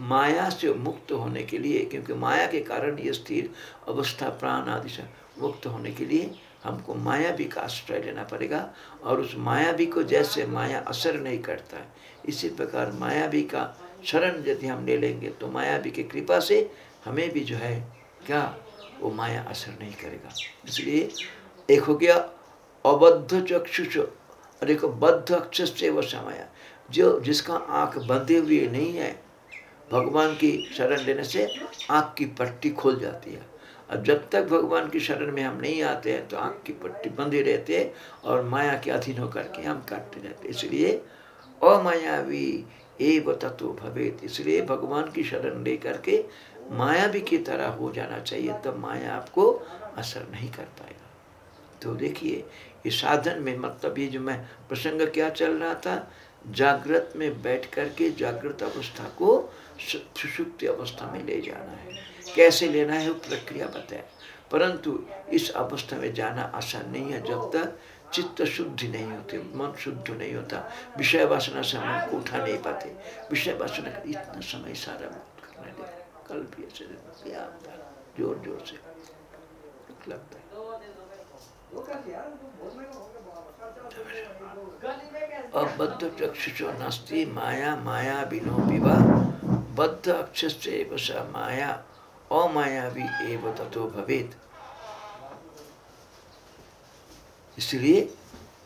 माया से मुक्त होने के लिए, क्योंकि माया के कारण ये स्थिर अवस्था, प्राण आदि से मुक्त होने के लिए हमको मायावी का आश्रय लेना पड़ेगा। और उस मायावी को जैसे माया असर नहीं करता है, इसी प्रकार मायावी का शरण यदि हम ले लेंगे तो मायावी की कृपा से हमें भी जो है क्या? वो माया असर नहीं करेगा। इसलिए एक हो गया अबद्ध चक्षुष, और एक बद्ध अक्षर से वो समाया जो जिसका आँख बंधे हुए नहीं है भगवान की शरण लेने से आँख की पट्टी खोल जाती है। अब जब तक भगवान की शरण में हम नहीं आते हैं तो आँख की पट्टी बंधी रहते हैं और माया के अधीन होकर के हम काटते रहते इसलिए अमायावी एव तत्व भवेत। इसलिए भगवान की शरण लेकर के मायावी की तरह हो जाना चाहिए, तब माया आपको असर नहीं कर पाएगा। तो देखिए ये साधन में मतलब ये जो मैं प्रसंग क्या चल रहा था, जागृत में बैठ करके जागृत अवस्था को सुषुप्ति अवस्था में ले जाना है। कैसे लेना है वो प्रक्रिया बताए। परंतु इस अवस्था में जाना आसान नहीं है। जब तक चित्त शुद्धि नहीं होती, मन शुद्ध नहीं होता, विषय वासना से मन को उठा नहीं पाते। विषय वासना का इतना समय सारा करने लगे। कल भी ऐसे ज़ोर ज़ोर से। लगता है। अबद्ध चक्षुषो नास्ति, माया माया बिनो विवाह बद्ध अक्षर माया अमायावी एव ततो भवेत। इसलिए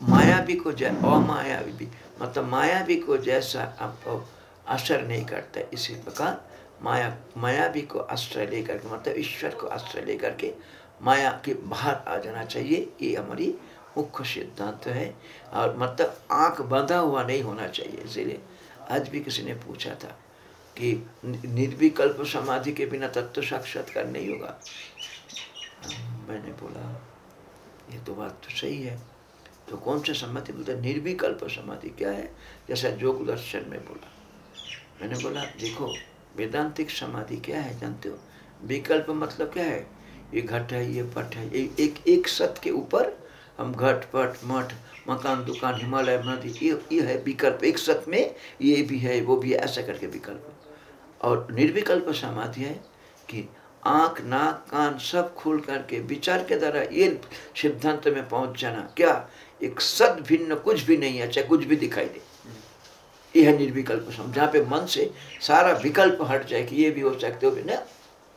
मायावी को जै, अमायावी भी मतलब मायावी को जैसा आपको असर नहीं करता, इसी प्रकार माया, मायावी को आश्रय लेकर के मतलब ईश्वर को आश्रय लेकर के माया के बाहर आ जाना चाहिए, ये हमारी मुख्य सिद्धांत है। और मतलब आँख बंधा हुआ नहीं होना चाहिए, इसीलिए आज भी किसी ने पूछा था कि निर्विकल्प समाधि के बिना तत्व साक्षात्कार नहीं होगा। मैंने बोला, ये तो बात तो सही है। तो कौन सा समाधि बोलते निर्विकल्प समाधि क्या है? जैसा जोग दर्शन में बोला। मैंने बोला, देखो, वेदांतिक समाधि क्या है, जानते हो? विकल्प मतलब क्या है? ये घट है, ये पट है, ये एक एक सत के ऊपर हम घट, पट, मठ, मकान, दुकान, हिमालय, नदी, ये ये है विकल्प। एक सत में ये भी है, वो भी है, ऐसा करके विकल्प। और निर्विकल्प समाधि है कि आँख, नाक, कान सब खोल करके विचार के द्वारा ये सिद्धांत में पहुँच जाना। क्या एक सद भिन्न कुछ भी नहीं है, चाहे कुछ भी दिखाई दे। यह निर्विकल्प सम, जहाँ पे मन से सारा विकल्प हट जाए कि ये भी हो सकते हो, ना,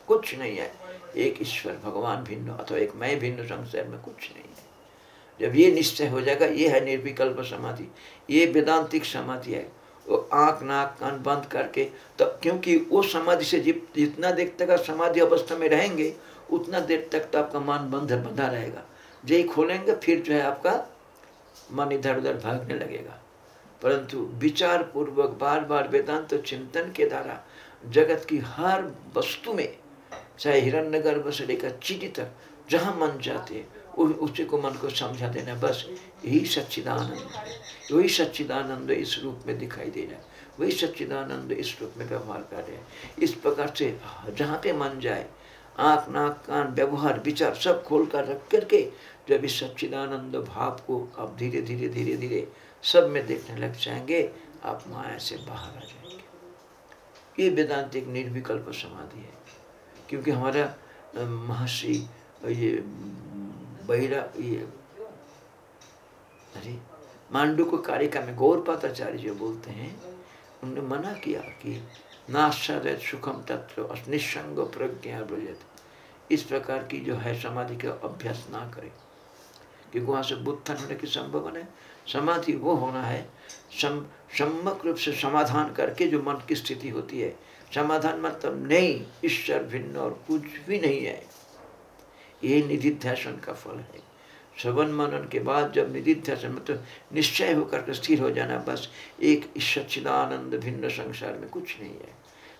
कुछ नहीं है। एक ईश्वर, भगवान भिन्न अथवा एक मैं भिन्न संसार में कुछ नहीं है। जब ये निश्चय हो जाएगा ये है निर्विकल्प समाधि। ये वेदांतिक समाधि है। वो आँख नाक कान बंद करके तो क्योंकि वो समाधि से जितना देर तक आप समाधि अवस्था में रहेंगे, उतना देर तक तो आपका मन बंध बंधा रहेगा। जय खोलेंगे, फिर जो है आपका मन इधर उधर भागने लगेगा। परंतु विचार पूर्वक बार बार वेदांत तो चिंतन के द्वारा जगत की हर वस्तु में, चाहे हिरण्य गर्भ से लेकर चीटी तक, जहाँ मन जाते उसी को मन को समझा देना, बस यही सच्चिदानंद है। वही सच्चिदानंद इस रूप में दिखाई दे रहा है। वही सच्चिदानंद इस रूप में व्यवहार कर रहे हैं। इस प्रकार से जहाँ पे मन जाए, आँख, नाक, कान, व्यवहार, विचार सब खोल कर रख करके जब इस सच्चिदानंद भाव को आप धीरे धीरे धीरे धीरे सब में देखने लग जाएँगे, आप माया से बाहर आ जाएँगे। ये वेदांत एक निर्विकल्प समाधि है। क्योंकि हमारा महर्षि, ये बहिरा ये अरे, मांडू को कारिका में गौरपाताचार्य जो बोलते हैं उन्होंने मना किया कि नाश्चर्य सुखम तत्व निसंग प्रज्ञा ब्रजत। इस प्रकार की जो है समाधि का अभ्यास ना करें। क्योंकि वहाँ से बुद्धन होने की संभावना है। समाधि वो होना है, सम, सम्यक रूप से समाधान करके जो मन की स्थिति होती है। समाधान मतलब नहीं, ईश्वर भिन्न और कुछ भी नहीं है। ये निधिध्यासन का फल है। श्रवण मनन के बाद जब निधिध्यासन मतलब निश्चय होकर के स्थिर हो जाना, बस एक सच्चिदानंद भिन्न संसार में कुछ नहीं है।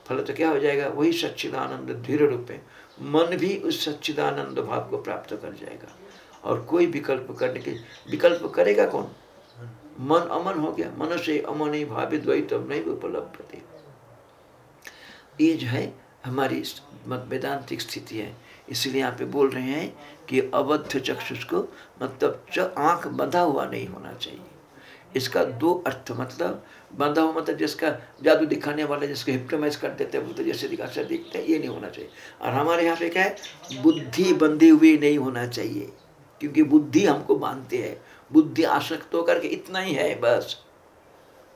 फल तो क्या हो जाएगा? वही सच्चिदानंद धीरे रूप में मन भी उस सच्चिदानंद भाव को प्राप्त कर जाएगा। और कोई विकल्प करने के, विकल्प करेगा कौन? मन अमन हो गया। मन से अमन ही भावित द्वैत नहीं उपलब्ध ये जो है, हमारी वेदांतिक स्थिति है। इसलिए यहाँ पे बोल रहे हैं कि अबद्ध चक्षुष को मतलब आँख बंधा हुआ नहीं होना चाहिए। इसका दो अर्थ मतलब बंधा हुआ मतलब जिसका जादू दिखाने वाले जिसको हिप्टोमाइज कर देते हैं, वो तो जैसे दिखा से दिखते हैं, ये नहीं होना चाहिए। और हमारे यहाँ पे क्या है, बुद्धि बंधी हुई नहीं होना चाहिए, क्योंकि बुद्धि हमको बांधती है। बुद्धि आसक्त होकर के इतना ही है, बस।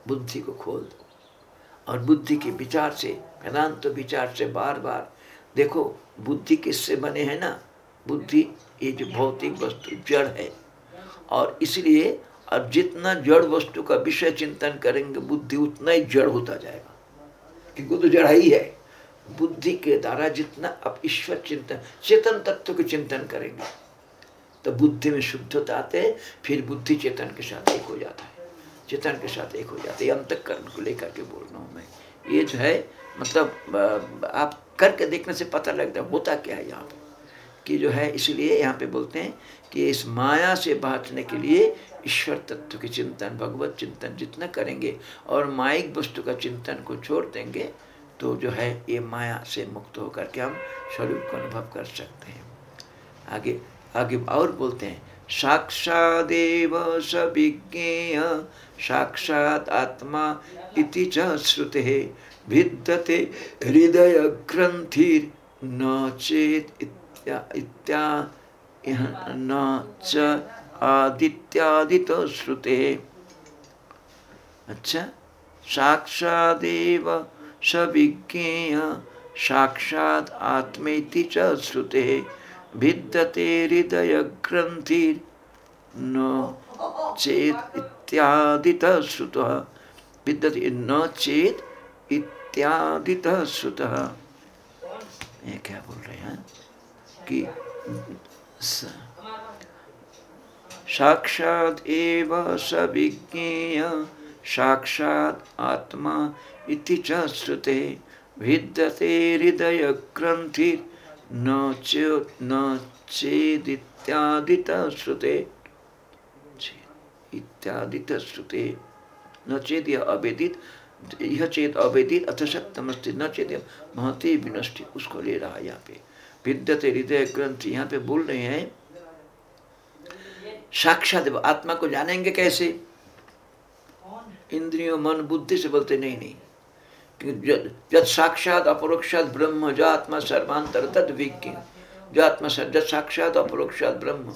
बुद्धि को खोल दो। और बुद्धि के विचार से, वेदांत तो विचार से बार बार देखो, बुद्धि किससे बने हैं ना? बुद्धि, ये जो भौतिक वस्तु जड़ है। और इसलिए अब जितना जड़ वस्तु का विषय चिंतन करेंगे, बुद्धि उतना ही जड़ होता जाएगा। क्योंकि तो जड़ ही है। बुद्धि के द्वारा जितना अब ईश्वर चिंतन, चेतन तत्व के चिंतन करेंगे तो बुद्धि में शुद्धता आते हैं, फिर बुद्धि चेतन के साथ एक हो जाता है। चेतन के साथ एक हो जाता है। अंतकरण को लेकर के बोल रहा हूँ मैं। ये जो है मतलब आप करके देखने से पता लगता है, होता क्या है यहाँ पे कि जो है, इसलिए यहाँ पे बोलते हैं कि इस माया से बांटने के लिए ईश्वर तत्व के चिंतन, भगवत चिंतन जितना करेंगे और माइक वस्तु का चिंतन को छोड़ देंगे तो जो है, ये माया से मुक्त होकर के हम स्वरूप को अनुभव कर सकते हैं। आगे आगे और बोलते हैं, साक्षादेव सविज्ञेय, साक्षात आत्मा इति च श्रुते, भिद्यते हृदय ग्रंथिर न चेत इत्या च आदित्यादित अच्छा। साक्षादेव सविज्ञेय, साक्षात आत्मेति च श्रुते। भिद्यते हृदय ग्रंथिर न चेत इत्यादितः श्रुतः भिद्यते न चेत इत्यादितः श्रुतः ये क्या बोल रहे हैं? कि साक्षात एव सविज्ञेय, साक्षात आत्मा इति च श्रुते, भिद्यते हृदय ग्रंथि न च, न चेदित्यादित श्रुते इत्यादित श्रुते न चेद यह अवेदित, यह चेत अवेदित अथ सत्यमस्ति न चेत महती विनष्टि, उसको ले रहा यहाँ पे। विद्यते हृदय ग्रंथ यहाँ पे बोल रहे हैं। साक्षात आत्मा को जानेंगे कैसे? इंद्रियों, मन, बुद्धि से बोलते, नहीं नहीं। जब साक्षात, अपरोक्षात, ब्रह्म, जो आत्मा सर्वांतर, तद विज्ञ। जो आत्मा जब साक्षात, अपरोक्षात, ब्रह्म।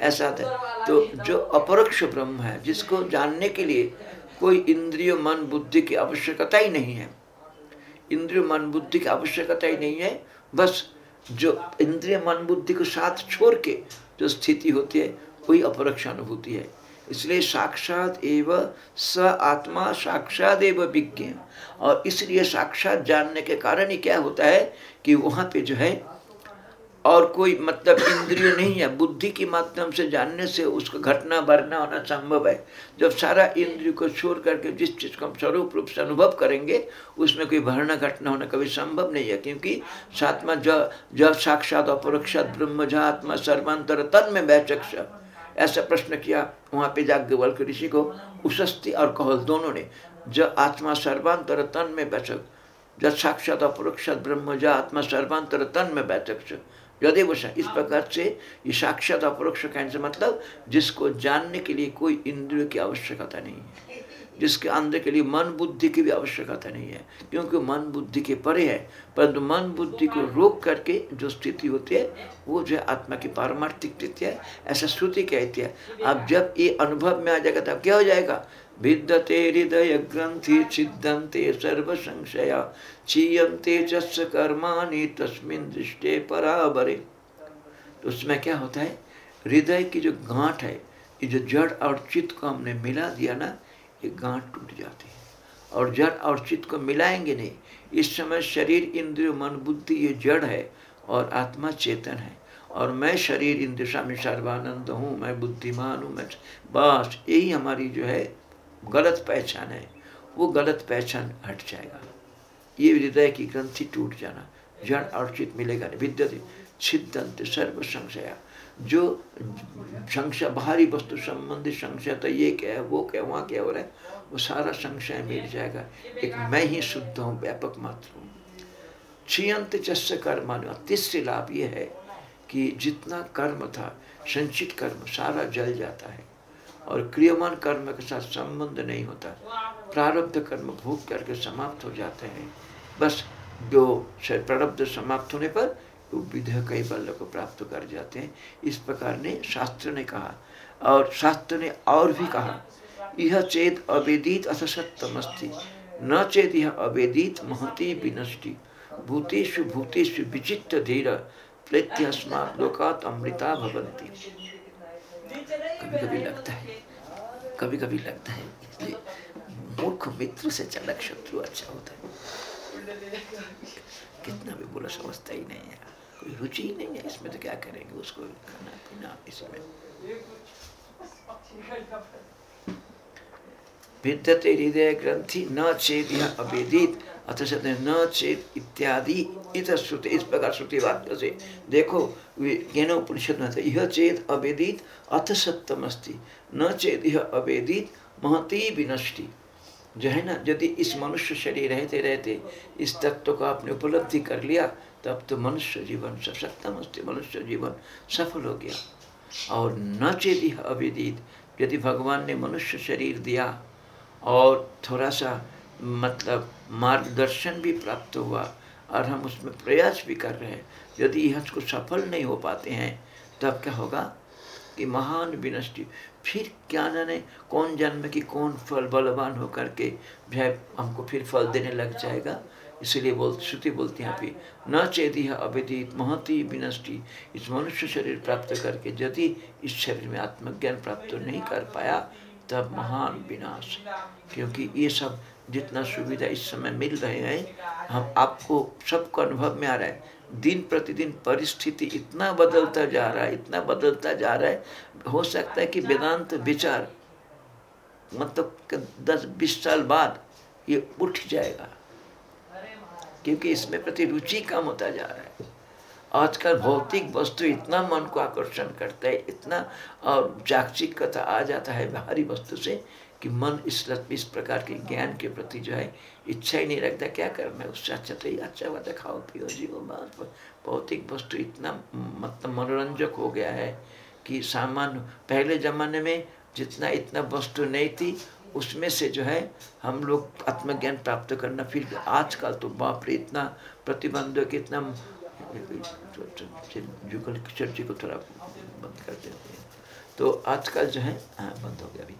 ऐसा है तो जो अपरोक्ष ब्रह्म है, जिसको जानने के लिए कोई इंद्रिय, मन, बुद्धि की आवश्यकता ही नहीं है। इंद्रिय, मन, बुद्धि की आवश्यकता ही नहीं है। बस जो इंद्रिय मन बुद्धि को साथ छोड़ के जो स्थिति होती है, वही अपरक्ष अनुभूति है। इसलिए साक्षात एव स आत्मा साक्षात एव विज्ञ और इसलिए साक्षात जानने के कारण ही क्या होता है कि वहाँ पे जो है और कोई मतलब इंद्रिय नहीं है, बुद्धि के माध्यम से जानने से उसका घटना भरना होना संभव है। जब सारा इंद्रिय को छोड़ करके जिस चीज़ को हम स्वरूप रूप से अनुभव करेंगे, उसमें कोई भरना घटना होना कभी संभव नहीं है, क्योंकि सात्मा जब जब साक्षात अपरक्षात ब्रह्म जहाँ आत्मा सर्वांतर तन में बैचक्ष ऐसा प्रश्न किया वहाँ पे जाग्ञवल्क ऋषि को, उशस्ति और कहल दोनों ने जब आत्मा सर्वांतर तन में बैचक जब साक्षात अपरोक्षात ब्रह्म ज आत्मा सर्वांतर तन में बैठक यदि वो इस प्रकार से ये साक्षात अपरोक्ष कहने से मतलब जिसको जानने के लिए कोई इंद्रियों की आवश्यकता नहीं है। जिसके अंदर के लिए मन बुद्धि की भी आवश्यकता नहीं है। क्योंकि मन बुद्धि के परे है, परंतु मन बुद्धि को रोक करके जो स्थिति होती है, वो जो है आत्मा की पारमार्थिक स्थिति है, ऐसा श्रुति कहती है। अब जब ये अनुभव में आ जाएगा, तब क्या हो जाएगा? विद्यते हृदय ग्रंथि छिदंते सर्व संशया चीयते चस् कर्माणि तस्मिन दृष्टे पराबरे। तो उसमें क्या होता है? हृदय की जो गांठ है, ये जो जड़ और चित्त को हमने मिला दिया ना, ये गांठ टूट जाती है। और जड़ और चित्त को मिलाएँगे नहीं, इस समय शरीर, इंद्रिय, मन, बुद्धि, ये जड़ है और आत्मा चेतन है। और मैं शरीर इंद्र स्वामी, सर्वानंद हूँ, मैं बुद्धिमान हूँ, मैं बस यही हमारी जो है गलत पहचान है, वो गलत पहचान हट जाएगा। ये हृदय की ग्रंथि टूट जाना, जड़ और चित मिलेगा नहीं। विद्यते छिदंत सर्व संशया जो संशय, बाहरी वस्तु संबंधी संशय तो ये क्या है, वो क्या, वहाँ क्या हो रहा है? वो सारा संशय मिल जाएगा। एक मैं ही शुद्ध हूँ, व्यापक मात्र हूँ। छियंत चस्य कर्म तीसरे लाभ ये है कि जितना कर्म था, संचित कर्म सारा जल जाता है। और क्रियमान कर्म के साथ संबंध नहीं होता। प्रारब्ध कर्म भोग करके समाप्त हो जाते हैं। बस जो प्रारब्ध समाप्त होने पर वो विधेय कई बल्ल को प्राप्त कर जाते हैं। इस प्रकार ने शास्त्र ने कहा और शास्त्र ने और भी कहा यह चेत अवेदित अथ सत्यमस्ति। न चेत यह अवेदित महती विनष्टि। भूतेषु भूतेषु विचित्र धीर, प्रेत्यस्मात् लोकात अमृता भवंती लगता है कभी कभी लगता है इसलिए मूर्ख मित्र से चलक शत्रु अच्छा होता है। कितना भी बोला समझता ही नहीं है। कोई रुचि ही नहीं है इसमें तो क्या करेंगे? उसको खाना पीना इसमें विद्यते हृदय ग्रंथि न चेत यह अवेदित अथ न चेत इत्यादि। इत श्रुति, इस प्रकार श्रुति वाक्य से, देखो ज्ञान उपनिषद में यह चेत अवेदित, अथ सत्यम अस्ति न चेत यह अवेदित, महती विनष्टि। जो है ना, यदि इस मनुष्य शरीर रहते रहते, इस तत्व को आपने उपलब्धि कर लिया, तब तो मनुष्य जीवन सशक्तम अस्ति मनुष्य जीवन सफल हो गया। और न चेत यह अवेदित, यदि भगवान ने मनुष्य शरीर दिया, और थोड़ा सा मतलब मार्गदर्शन भी प्राप्त हुआ और हम उसमें प्रयास भी कर रहे हैं। यदि यह को सफल नहीं हो पाते हैं, तब क्या होगा कि महान विनष्टि, फिर क्या जाने कौन जन्म की कौन फल बलवान हो करके भय हमको फिर फल देने लग जाएगा। इसलिए बोल, श्रुति बोलती हैं अभी न चेदी अविदित महती विनष्टि। इस मनुष्य शरीर प्राप्त करके यदि इस शरीर में आत्मज्ञान प्राप्त नहीं कर पाया, तब महान विनाश क्योंकि ये सब जितना सुविधा इस समय मिल रहे हैं, हम आपको सबको अनुभव में आ रहा है। दिन प्रतिदिन परिस्थिति इतना बदलता जा रहा है, इतना बदलता जा रहा है। हो सकता है कि वेदांत विचार मतलब दस बीस साल बाद ये उठ जाएगा, क्योंकि इसमें प्रति रुचि कम होता जा रहा है। आजकल भौतिक वस्तु इतना मन को आकर्षण करता है, इतना, और जागचिक कथा आ जाता है, बाहरी वस्तु से। कि मन इस इस प्रकार के ज्ञान के प्रति जो है, इच्छा ही नहीं रखता, क्या करना है उससे अच्छा तो अच्छा हुआ था खाओ पियो जीवो भौतिक वस्तु इतना मतलब मनोरंजक हो गया है कि सामान्य, पहले ज़माने में जितना इतना वस्तु नहीं थी, उसमें से जो है, हम लोग आत्मज्ञान प्राप्त करना, फिर आजकल तो बाप रे, इतना प्रतिबंधक इतना जुगल जी को थोड़ा बंद कर देते हैं। तो आजकल जो है हाँ बंद हो गया अभी।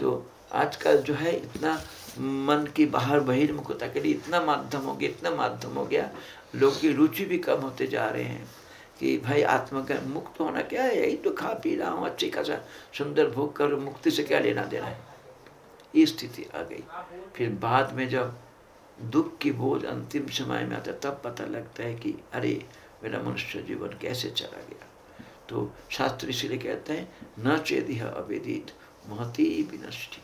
तो आजकल जो है इतना मन की बाहर बहिर्मुखता के लिए इतना माध्यम हो गया, इतना माध्यम हो गया, लोग की रुचि भी कम होते जा रहे हैं कि भाई आत्मा का मुक्त होना क्या है? यही तो खा पी रहा हूँ, अच्छी खासा सुंदर भोग कर मुक्ति से क्या लेना देना है? ये स्थिति आ गई। फिर बाद में जब दुख की बोझ अंतिम समय में आता तब पता लगता है कि अरे, मेरा मनुष्य जीवन कैसे चला गया? तो शास्त्र इसीलिए कहते हैं, न चेदिह अवेदित। महती विनष्टि,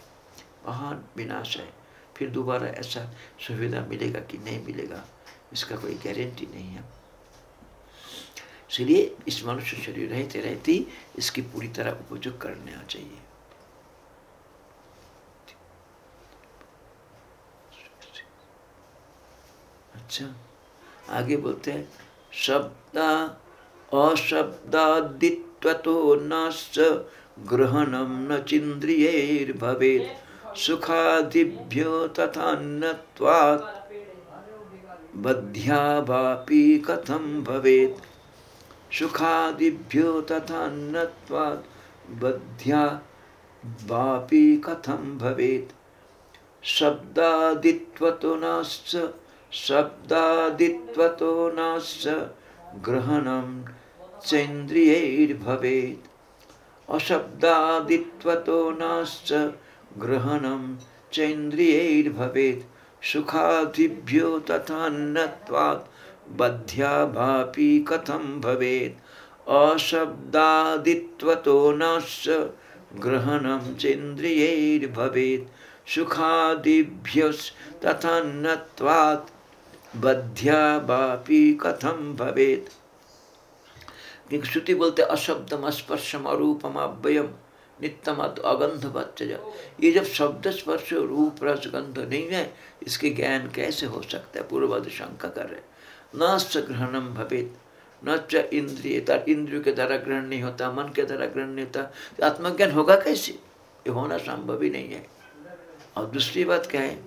महान विनाश है। फिर दोबारा ऐसा सुविधा मिलेगा कि नहीं मिलेगा, इसका कोई गारंटी नहीं है। इसलिए इस मनुष्य शरीर रहते रहते इसकी पूरी तरह उपयोग करना चाहिए। अच्छा आगे बोलते हैं, शब्द, अशब्दादित्वतो न ग्रहणं न चिन्द्रियैर्भवेत्। सुखादिभ्यो तथान्नत्वात्। बध्या वापि कथं भवेत्? सुखादिभ्यो तथान्नत्वात्। बध्या वापि कथं भवेत्? शब्दादित्वतो नाश्च शब्दादित्वतो नाश्च ग्रहणं अशब्दादित्वतो नाश्च ग्रहणं चेन्द्रियैर्भवेत्। सुखादिभ्यो तथान्नत्वात् बध्या भापि कथं भवेत्। अशब्दादित्वतो नाश्च ग्रहणं चेन्द्रियैर्भवेत्। सुखादिभ्यस्तथान्नत्वात् बध्या वापि कथं भवेत्। श्रुति बोलते, अशब्दम स्पर्शम अरूपम, अव्ययम, नित्यम अगंध बच्चज ये जब शब्द, स्पर्श, रूप, रस नहीं है, इसके ज्ञान कैसे हो सकता है? पूर्वद शंका कर रहे न ग्रहणम भवेत, न च इंद्रिय इंद्रियों के द्वारा ग्रहण नहीं होता, मन के द्वारा ग्रहण नहीं होता। तो आत्मज्ञान होगा कैसे? ये होना संभव ही नहीं है। और दूसरी बात क्या है?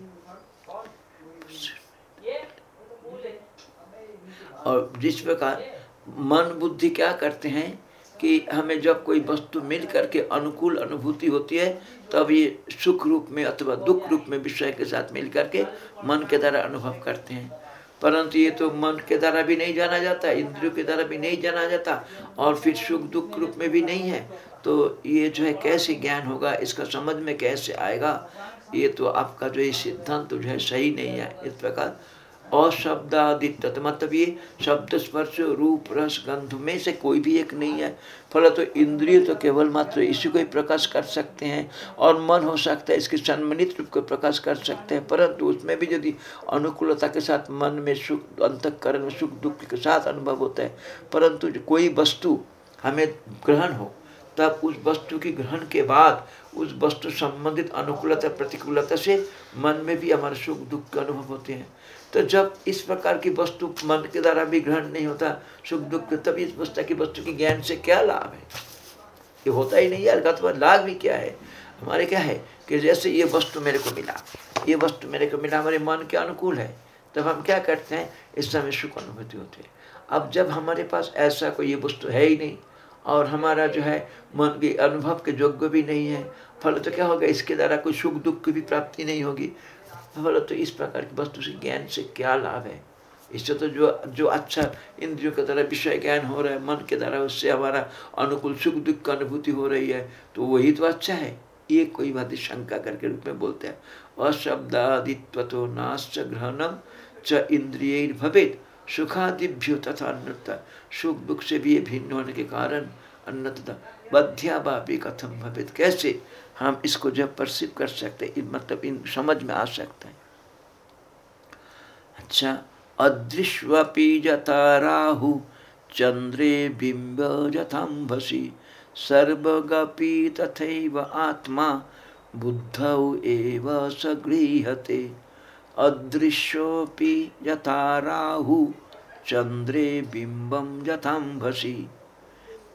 और जिस प्रकार मन बुद्धि क्या करते हैं कि हमें जब कोई वस्तु मिल करके अनुकूल अनुभूति होती है, तब ये सुख रूप में अथवा दुख रूप में विषय के साथ मिल करके मन के द्वारा अनुभव करते हैं। परंतु ये तो मन के द्वारा भी नहीं जाना जाता, इंद्रियों के द्वारा भी नहीं जाना जाता और फिर सुख दुख रूप में भी नहीं है। तो ये जो है कैसे ज्ञान होगा, इसका समझ में कैसे आएगा, ये तो आपका जो ये सिद्धांत तो जो है सही नहीं है, इस प्रकार अशब्दादित्य मतलब ये शब्द स्पर्श रूप रस गंध में से कोई भी एक नहीं है। फल तो इंद्रिय तो केवल मात्र इसी को ही प्रकाश कर सकते हैं और मन हो सकता है इसके सम्मानित रूप को प्रकाश कर सकते हैं। परंतु उसमें भी यदि अनुकूलता के साथ मन में सुख, अंतकरण में सुख, दुख के साथ अनुभव होता है, परंतु कोई वस्तु हमें ग्रहण हो, तब उस वस्तु की ग्रहण के बाद उस वस्तु संबंधित अनुकूलता, प्रतिकूलता से मन में भी हमारे सुख, दुख के अनुभव होते हैं। तो जब इस प्रकार की वस्तु मन के द्वारा भी ग्रहण नहीं होता, सुख दुख तब इस वस्तु की वस्तु के ज्ञान से क्या लाभ है? ये होता ही नहीं यार तो लाभ भी क्या है? हमारे क्या है कि जैसे ये वस्तु मेरे को मिला, ये वस्तु मेरे को मिला, हमारे मन के अनुकूल है, तब हम क्या करते हैं? इस समय सुख अनुभूति होती है। अब जब हमारे पास ऐसा कोई ये वस्तु है ही नहीं, और हमारा जो है मन के अनुभव के योग्य भी नहीं है, फल तो क्या होगा? इसके द्वारा कोई सुख दुख की भी प्राप्ति नहीं होगी। फल तो इस प्रकार की वस्तु से ज्ञान से क्या लाभ है? इससे तो जो जो अच्छा इंद्रियों के द्वारा विषय ज्ञान हो रहा है, मन के द्वारा, उससे हमारा अनुकूल सुख दुख की अनुभूति हो रही है तो वही तो अच्छा है। ये कोई बात शंका करके रूप में बोलते हैं। अशब्दादित्व तो नाश्च ग्रहणम च इंद्रिय भवेद सुखादिभ्यो तथा अन्यता सुख दुख से भी ये भिन्न होने के कारण अन्यता बध्या कथम भवेद कैसे? हम इसको जब परसिव कर सकते हैं मतलब इन समझ में आ सकते हैं। अच्छा अदृश्वपि जता राहु, चंद्रे बिंब जथाम्भसी सर्वगपि तथैव आत्मा, बुद्धौ एव सगृह्यते। अदृश्योऽपि यथा राहु, चंद्रे बिंबम यथाम्भसि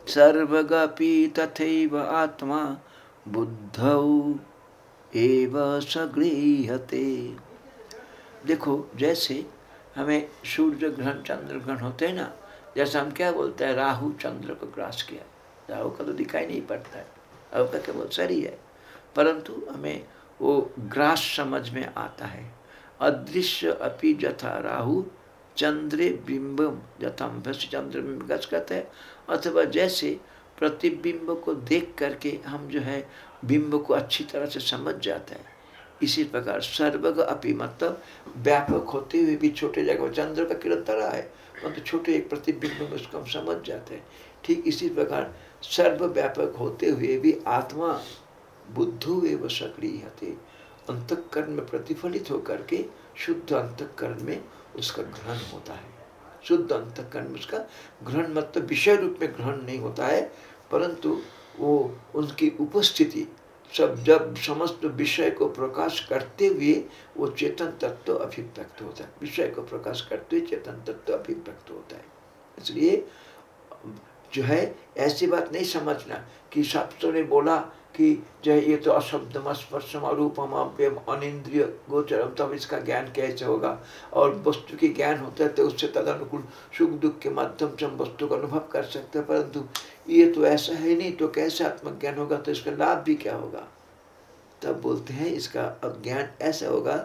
सर्वगपि तथैव आत्मा बुद्धौ एव सगृह्यते। देखो, जैसे हमें सूर्य ग्रहण, चंद्र ग्रहण होते हैं ना, जैसे हम क्या बोलते हैं, राहु, चंद्र को ग्रास किया। राहु का तो दिखाई नहीं पड़ता है, राहु का केवल सरी है। परंतु हमें वो ग्रास समझ में आता है। अदृश्य अपि जथा राहु, चंद्रे बिंबम यथम चंद्र गच कहते हैं। अथवा जैसे प्रतिबिंब को देख करके हम जो है बिंब को अच्छी तरह से समझ जाते हैं। इसी प्रकार सर्वग अपि मतलब व्यापक होते हुए भी छोटे जगह चंद्र का किरण तरह है, परंतु तो छोटे एक प्रतिबिंब में उसको हम समझ जाते हैं। ठीक इसी प्रकार सर्वव्यापक होते हुए भी आत्मा बुद्धू एवं सक्रिय थे अंतकरण में प्रतिफलित होकर के शुद्ध अंतकरण में उसका ग्रहण होता है। शुद्ध अंतकरण में उसका ग्रहण मतलब विषय रूप में ग्रहण नहीं होता है, परंतु वो उनकी उपस्थिति, सब जब समस्त विषय को प्रकाश करते हुए वो चेतन तत्व अभिव्यक्त होता है। विषय को प्रकाश करते हुए चेतन तत्व अभिव्यक्त होता है। इसलिए जो है, ऐसी बात नहीं समझना कि शास्त्रों ने बोला कि जो ये तो अशब्दम स्पर्शम अरूपम अव्यम अनिंद्रिय गोचरम तब इसका ज्ञान कैसे होगा? और वस्तु के ज्ञान होता है तो उससे तद अनुकूल सुख दुख के माध्यम से हम वस्तु का अनुभव कर सकते हैं। परंतु ये तो ऐसा है नहीं तो कैसे आत्मज्ञान होगा? तो इसका लाभ भी क्या होगा? तब बोलते हैं इसका अज्ञान ऐसा होगा,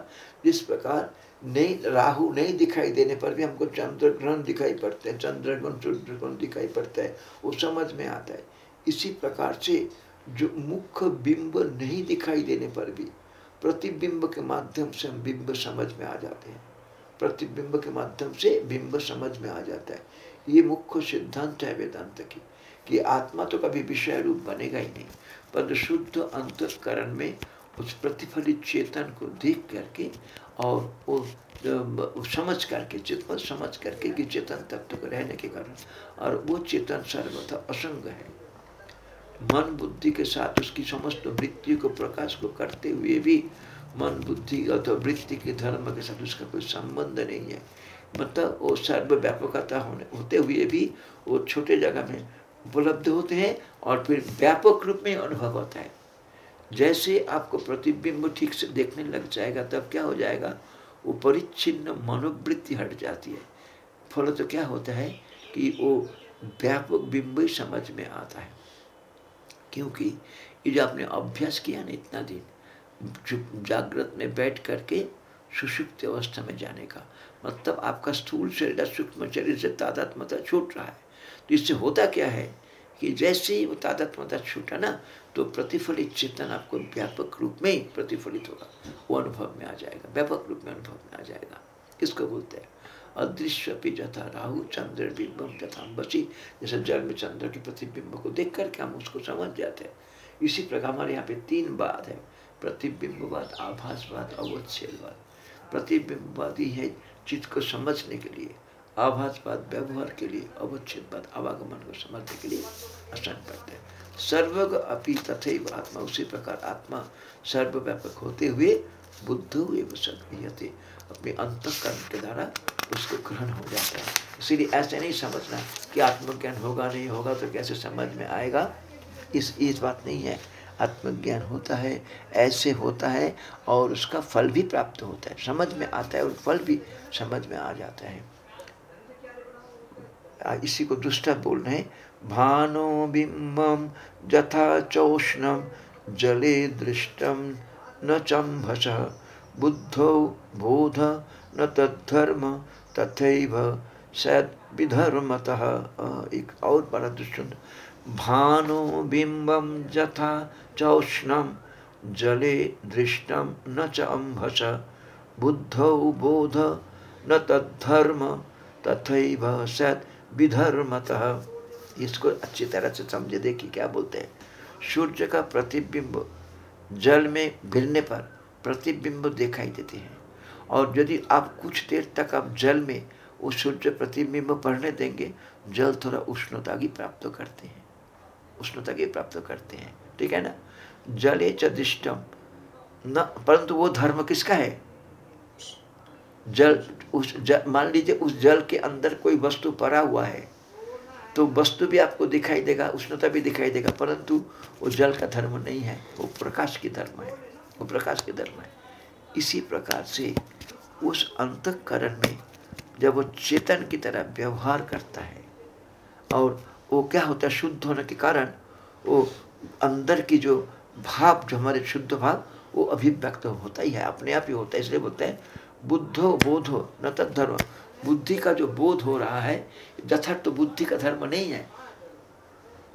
जिस प्रकार नहीं राहु नहीं दिखाई देने पर भी हमको चंद्र ग्रहण दिखाई पड़ते हैं चंद्र ग्रहण सूर्य ग्रहण दिखाई पड़ता है, वो समझ में आता है। इसी प्रकार से जो मुख्य बिंब नहीं दिखाई देने पर भी प्रतिबिंब के माध्यम से हम बिंब समझ में आ जाते हैं। प्रतिबिंब के माध्यम से बिंब समझ में आ जाता है। ये मुख्य सिद्धांत है वेदांत की कि आत्मा तो कभी विषय रूप बनेगा ही नहीं, पर शुद्ध अंतकरण में उस प्रतिफलित चेतन को देख करके और वो समझ करके चेतन समझ करके कि चेतन तत्व को रहने के कारण और वो चेतन सर्वथा असंग है। मन बुद्धि के साथ उसकी समस्त वृत्ति को प्रकाश को करते हुए भी मन बुद्धि अथवा वृत्ति के धर्म के साथ उसका कोई संबंध नहीं है। मतलब वो सर्वव्यापकता होने होते हुए भी वो छोटे जगह में उपलब्ध होते हैं और फिर व्यापक रूप में अनुभव होता है। जैसे आपको प्रतिबिंब ठीक से देखने लग जाएगा, तब क्या हो जाएगा? वो परिच्छिन्न मनोवृत्ति हट जाती है। फल तो क्या होता है कि वो व्यापक बिंब समझ में आता है। क्योंकि ये जो आपने अभ्यास किया ना इतना दिन जागृत में बैठ करके सुषुप्त अवस्था में जाने का मतलब आपका स्थूल शरीर, सूक्ष्म शरीर से तादात्मता छूट रहा है। तो इससे होता क्या है कि जैसे ही वो तादात्मता छूटा ना तो प्रतिफलित चेतन आपको व्यापक रूप में ही प्रतिफलित होगा, वो अनुभव में आ जाएगा, व्यापक रूप में अनुभव में आ जाएगा। किसको बोलते हैं? अदृश्य भी जथा राहु, चंद्र, बिंबम जथा बसी जैसे जल में चंद्र के प्रतिबिंब को देख करके हम उसको समझ जाते हैं। इसी प्रकार हमारे यहाँ पे तीन बात है। प्रतिबिंबवाद, आभासवाद अवच्छेदवाद प्रतिबिंबवाद ही चित्त को समझने के लिए, आभासवाद व्यवहार के लिए अवच्छेदवाद आवागमन को समझने के लिए आसान पड़ते हैं। सर्वग अपी तथे आत्मा, उसी प्रकार आत्मा सर्वव्यापक होते हुए बुद्ध हुए सदीयते अपने अंतकरण के द्वारा उसको ग्रहण हो जाता है। इसीलिए ऐसे नहीं समझना कि आत्मज्ञान होगा नहीं होगा तो कैसे समझ में आएगा? इस इस बात नहीं है। आत्मज्ञान होता है, ऐसे होता है और उसका फल भी प्राप्त होता है। समझ में आता है और फल भी समझ में आ जाता है। इसी को दुष्टा बोल रहे हैं। भानो बिंबम जथा चौष्णम जले दृष्टम न चंभस, बुद्धो बोध न तद्धर्म तथैव सद विधर्मतः। एक और बड़ा दुष्ट भानु बिंबम जथा चौष्णम जले दृष्टम न च अम्भस बुद्धौ बोध न तद्धर्म, तथैव विधर्मतः। इसको अच्छी तरह से समझे, देखिए क्या बोलते हैं। सूर्य का प्रतिबिंब जल में गिरने पर प्रतिबिंब दिखाई देते हैं। और यदि आप कुछ देर तक आप जल में उस सूर्य प्रतिबिंब पढ़ने देंगे, जल थोड़ा उष्णता की प्राप्त करते हैं। उष्णता की प्राप्त करते हैं। ठीक है ना? जल चदिष्टम न, परंतु वो धर्म किसका है? जल, उस मान लीजिए उस जल के अंदर कोई वस्तु पड़ा हुआ है तो वस्तु भी आपको दिखाई देगा, उष्णता भी दिखाई देगा, परंतु वो जल का धर्म नहीं है, वो प्रकाश की धर्म है। वो प्रकाश की धर्म है। इसी प्रकार से उस अंतकरण में जब वो चेतन की तरह व्यवहार करता है और वो क्या होता है, शुद्ध होने के कारण वो अंदर की जो भाव, जो हमारे शुद्ध भाव, वो अभिव्यक्त होता ही है, अपने आप ही होता है। इसलिए बोलते हैं, बुद्धो बोधो, न धर्म। बुद्धि का जो बोध हो रहा है, यथार्थ तो बुद्धि का धर्म नहीं है।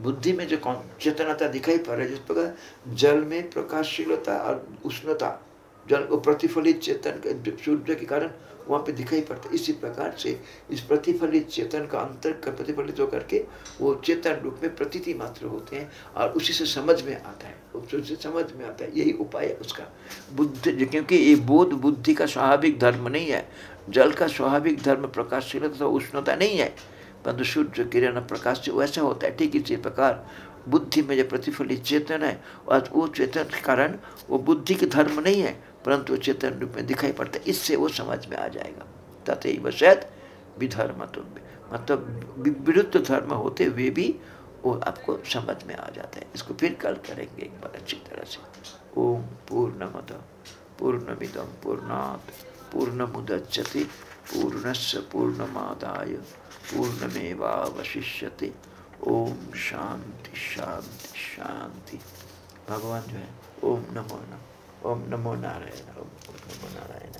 बुद्धि में जो कौन चेतनता दिखाई पड़ रही है, जिस प्रकार जल में प्रकाशशीलता और उष्णता जल को प्रतिफलित चेतन के सूर्य के कारण वहाँ पे दिखाई पड़ता है। इसी प्रकार से इस प्रतिफलित चेतन का अंतर का प्रतिफलित होकर के वो चेतन रूप में प्रतीति मात्र होते हैं और उसी से समझ में आता है। उससे समझ में आता है। यही उपाय है उसका। बुद्धि क्योंकि ये बोध बुद्धि का स्वाभाविक धर्म नहीं है। जल का स्वाभाविक धर्म प्रकाशशीलता तो उष्णता नहीं है। परंतु सूर्य किरण प्रकाश से वैसा होता है। ठीक इसी प्रकार बुद्धि में जो प्रतिफलित चेतन है और वो चेतन के कारण वो बुद्धि के धर्म नहीं है। परंतु चेतन रूप में दिखाई पड़ता है, इससे वो समझ में आ जाएगा। तथे शायद विधर्म मतलब विरुद्ध धर्म होते हुए भी वो आपको समझ में आ जाता है। इसको फिर कल करेंगे एक बार अच्छी तरह से। ओम पूर्ण पूर्णमद पूर्णमिदम पूर्णात पूर्णमुदच्यते पूर्णस्य पूर्णमादाय, पूर्णमेवावशिष्यते। ओम शांति शांति शांति भगवान जो है, ओम नमो नमः। ओम नमो नारायण ओम नमो नारायण